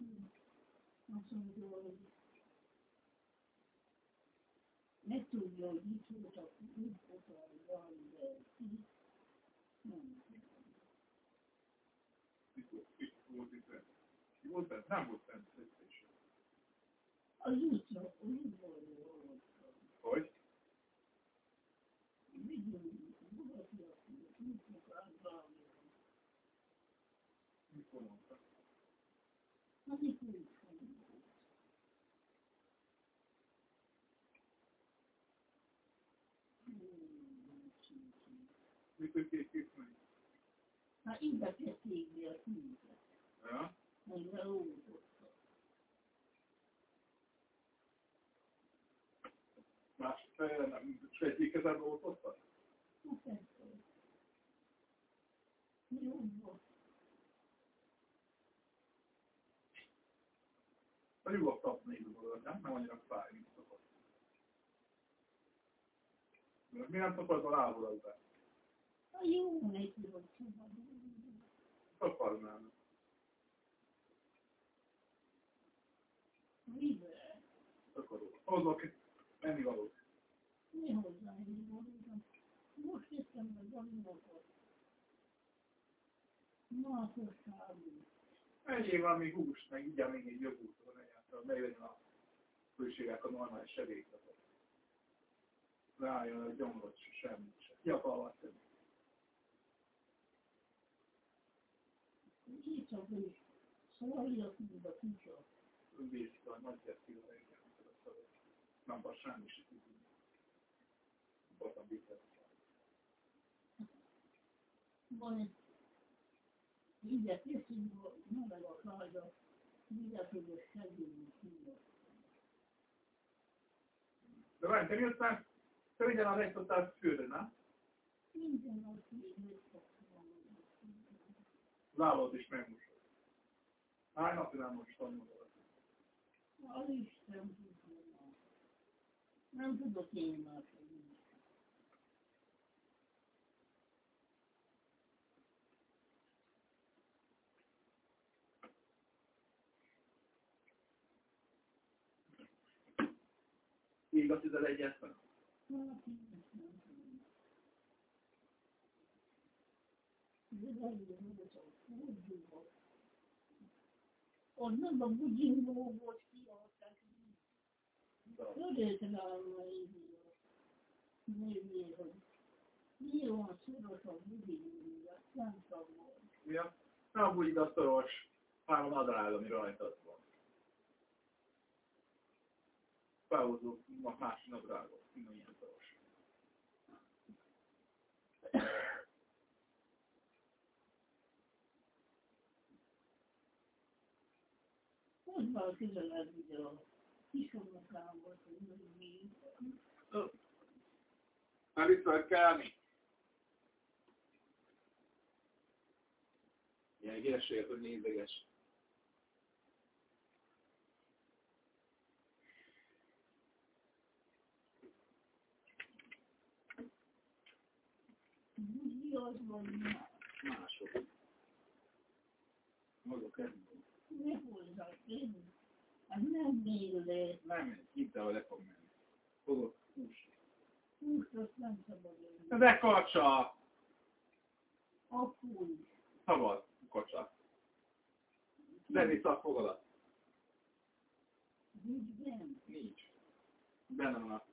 azt mondja, hogy ne tudja, hogy itt voltak, úgy voltak, de itt nem. Mikor? Mikor volt itt bent? Ki volt bent? Nem volt bent. Az utca, az volt. Hogy? Vigyünk, nyugatiak, tudjuk általában. Mikor mondta? Amikor is van. Mikor kész kész meg? Be a tűzet, Ja? meg leoldotta. Más fejjel nem, és egyik volt ott? Na persze. Jó volt. A nyugodtabb néző volt, nem? Annyira fáj, mint szokott. Mert mi nem szokott a lábul az be? A jó neki volt szabadon. Szakarnám. Mivel? Szakarul. Hozok enni valót. Mi hozzá én voltam. Most jöttem meg valókat. Na, akkor szállunk. Egyéb valami hús, meg így még egy jogurt, van egyáltalán, meglegyen a főségek a normális sebélyzetet. Rájön a gyomrot, se semmit se. Japalvat tenni. Itt a nagy gyerkőre, nem van semmi se tudni. Voltam biztos. Van egy ide készünk, nem meg a klája. Várj, te miután, te ugyanaz tudtál főre, nem? Minden nap megszoktam. Lábad is megmosod. Hány napja nem mostam magad? Az Isten tudja. Nem tudok én máshogy. Ég a 11 ben Hát, én ezt nem tudom. De volt a fordulva. Onnan a bugyingó volt kiadták. Örültem állva így. Nézzé, hogy mi van szoros a bugyingója. Nem tudom. Ja. Nem úgy a szoros, hanem a nadrág, ami rajtad Felhozok a másik nadrágot, minden ilyen szoros. Hogy van közelebb ugye a volt, hogy mi. Már kell állni. Ilyen hírséget, hogy nézeges. Mi az van, Mások. Maguk ez. ne hozzá tenni. Hát nem mér le. Nem, el, hogy le fog menni. Fogok hús. Húst azt nem szabad enni. De kacsa! Akkor is. Szabad kocsa. Lenni a fogadat. Nincs benne. Nincs. Benne van a...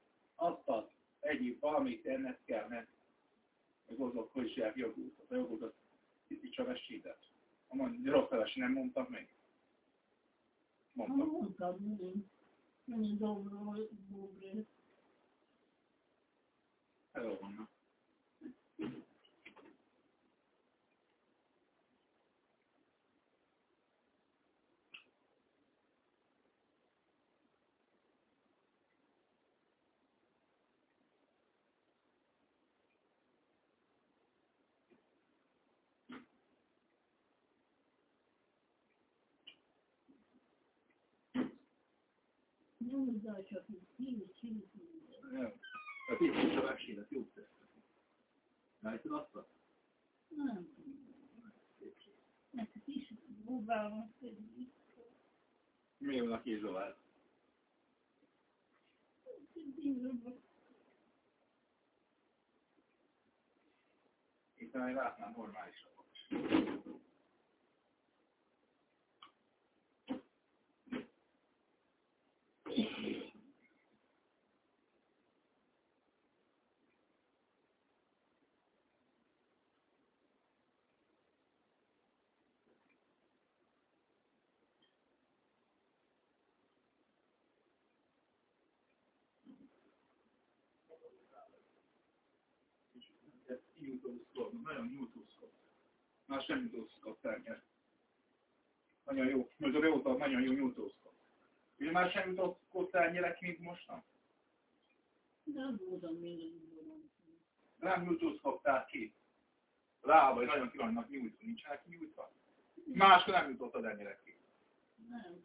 Nem nem. Azt az egyéb valamit ennek kell, mert az azok, hogy is jár jogult. A jogult az itt csak esített. A mondj, rossz nem mondtam még? Mondtam. mondtad, mi? Mennyi dobro, dobre. Elő vannak. Nem úgy csak így kívül, kívül, Nem. A tízes a versélet jó tesztek. Látod azt? Nem. Nekik is búválnak pedig. Mi van a kézolát? Itt már látnám normálisabb. Nagyon YouTube-szkod. Már sem YouTube-szkod termék. Nagyon jó, most régóta nagyon jó YouTube-szkod. Ugye már sem YouTube-szkod ternyelek, mint mostan? Nem a nyugodon. Nem YouTube-szkodtál ki. Lábai nagyon ki vannak nyújtva, nincsenek nyújtva. Máskor nem jutottad ennyire ki. Nem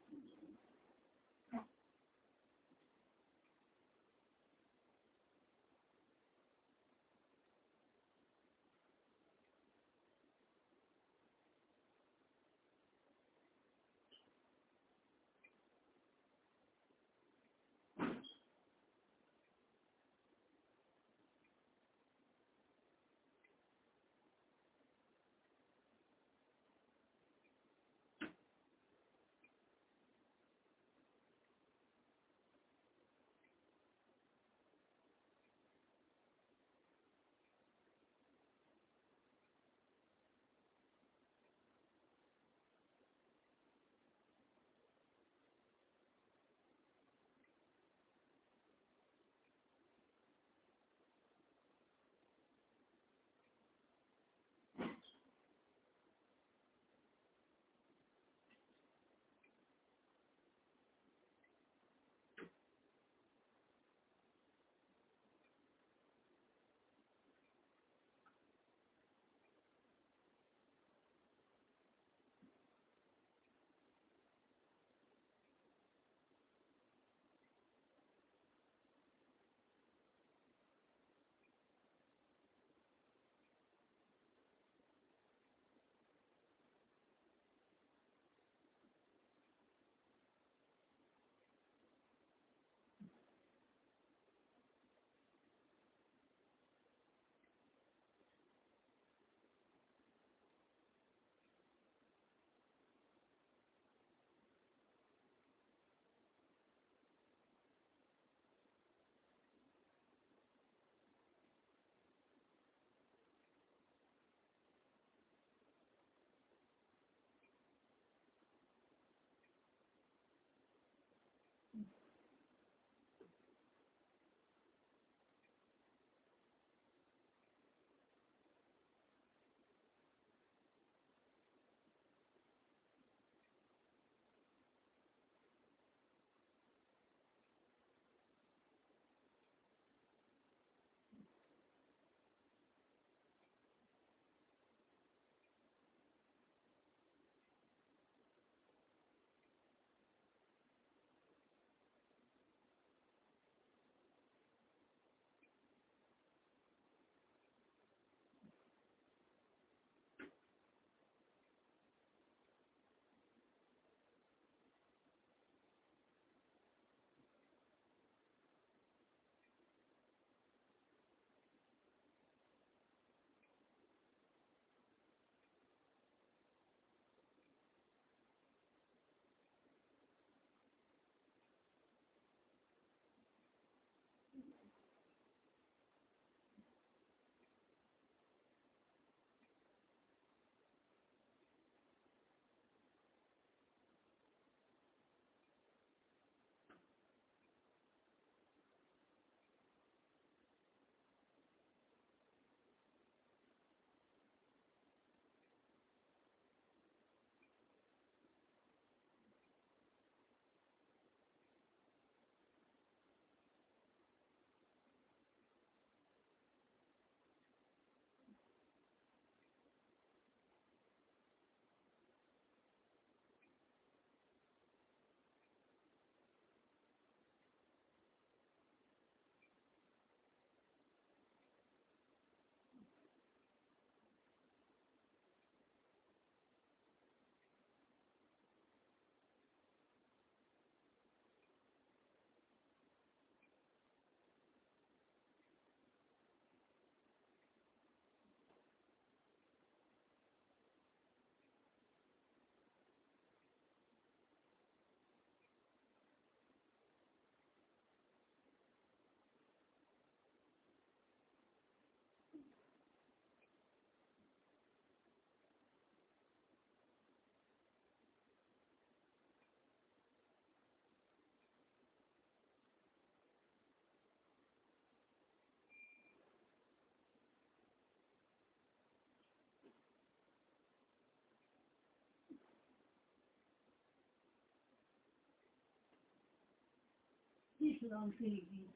tudom. Island félig.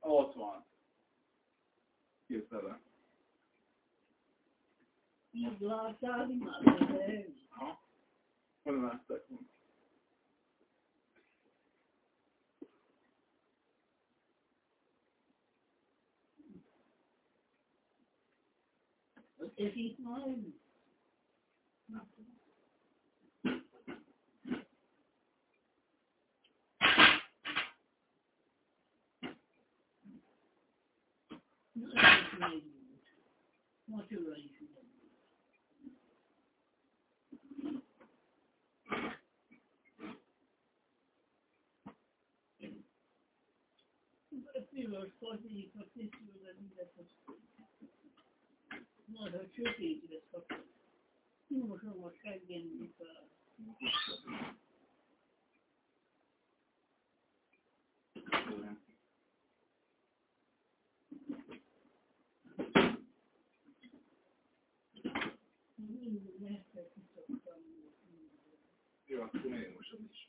Ott van. Képzeld el. Így láttál, imádod, de Ha? Hol látták volna? ez itt majd Na, ez is megnyújt. Macsola is megnyújt. A piros fazék, a tisztőre mindent azt majd, hogy sötét lesz akkor. Kimosom a seggem, mint a... Minden messze kiszoktam. Jó, akkor én mosom is.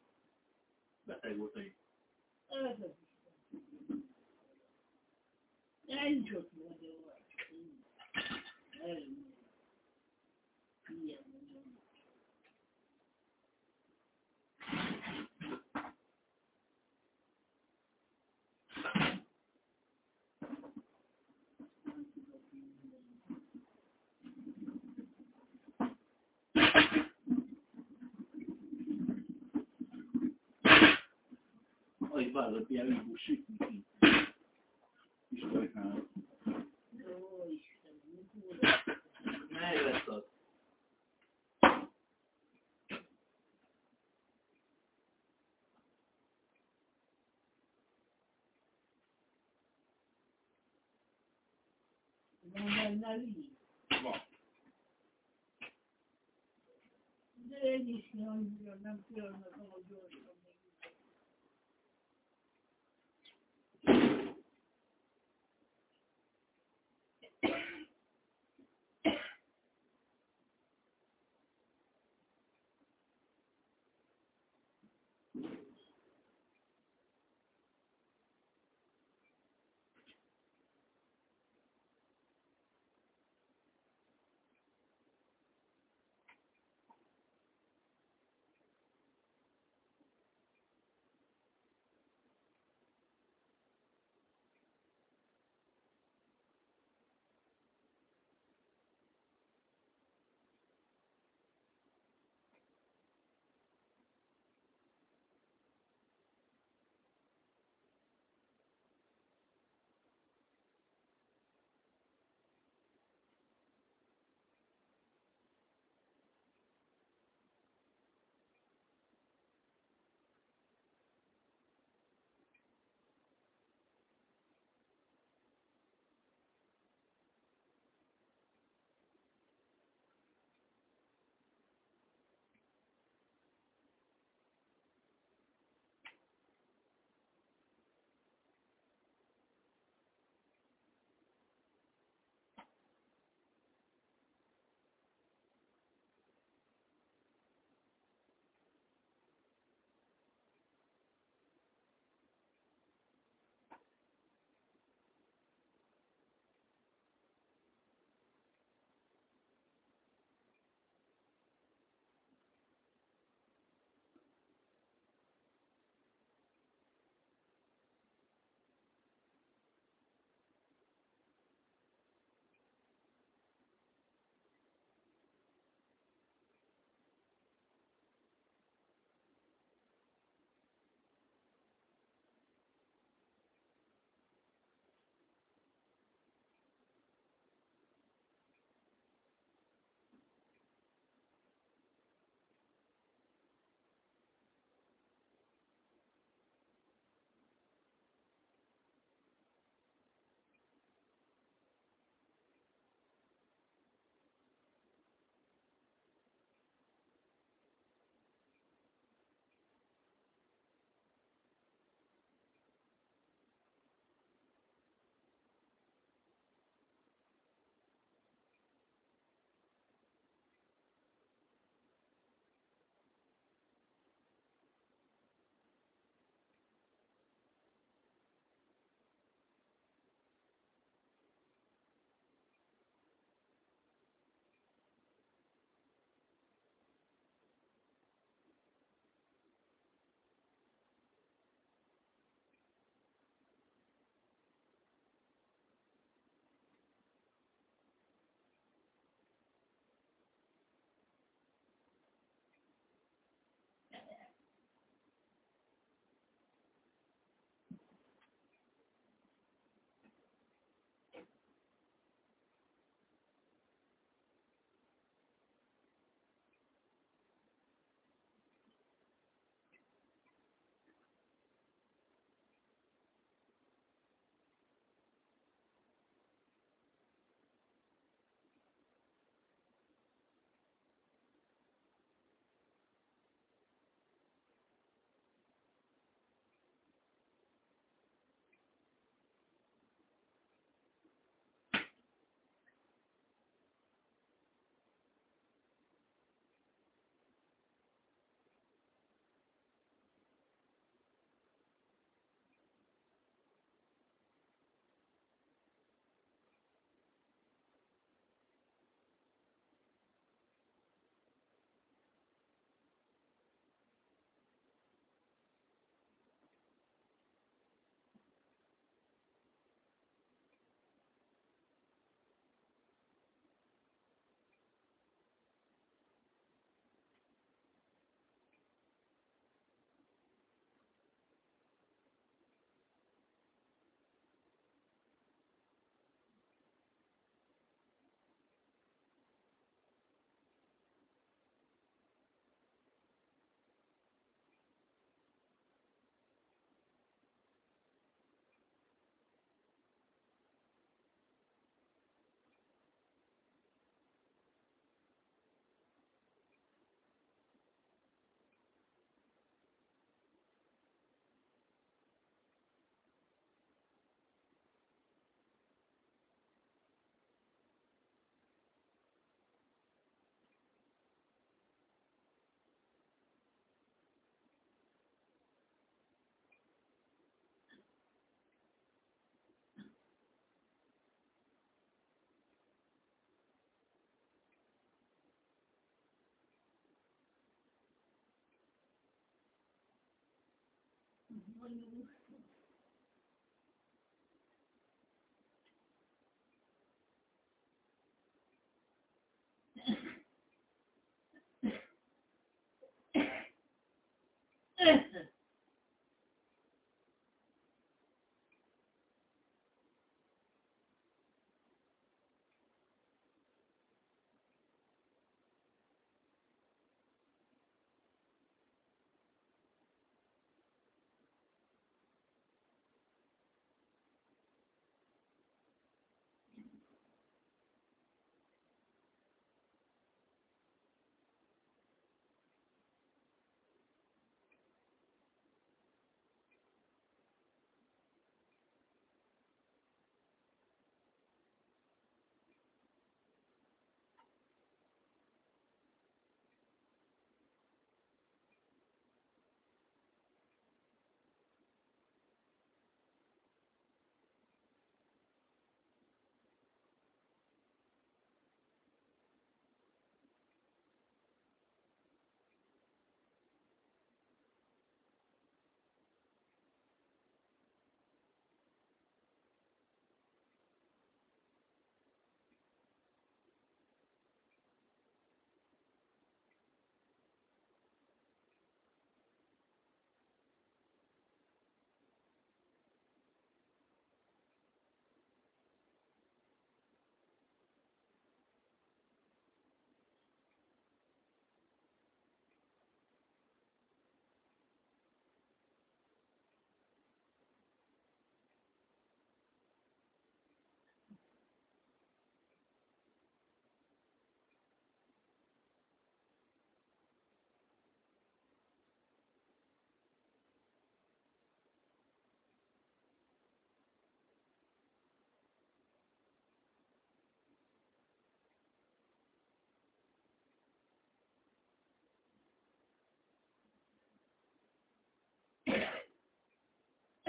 voltam én. Egyáltalán. Nem fölülök. Jó, csak hogy azt mondom, nem jó. Hol van? Vécén. Hát mi a vécén? Beteg volt egy. Ez az Isten. Nincs ott volt a Ilyen nagyon. Sütni. Istenek Jó Isten, mikor Mely lesz az? van benne víz? Van. De én is nem, nem félnek, ahogy gyorsan Nagyon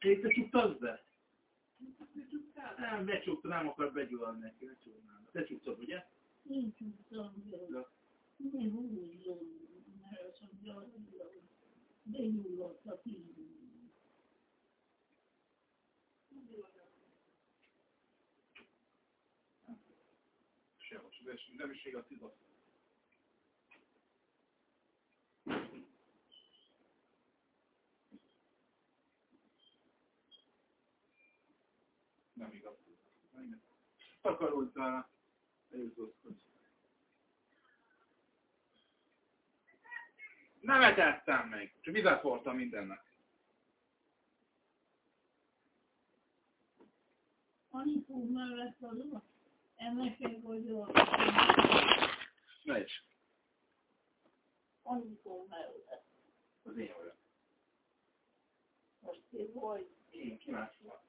Én te csuktasz be? Nem, becsukta, nem akar begyullani neki, ne csuknál. Te csuktad, ugye? Nincs utcam, Ja. nem húzom, mert azt mondja, hogy benyúlott a tíz. Sehol, is- nem is igaz titok. Nem igaz. Vele. Eljutott. Nem etettem még, csak vizet voltam mindennek. Anikó mellett az emekek vagyok. Megy. Anikó mellett. Az én vagyok. Most én vagy. Én más van.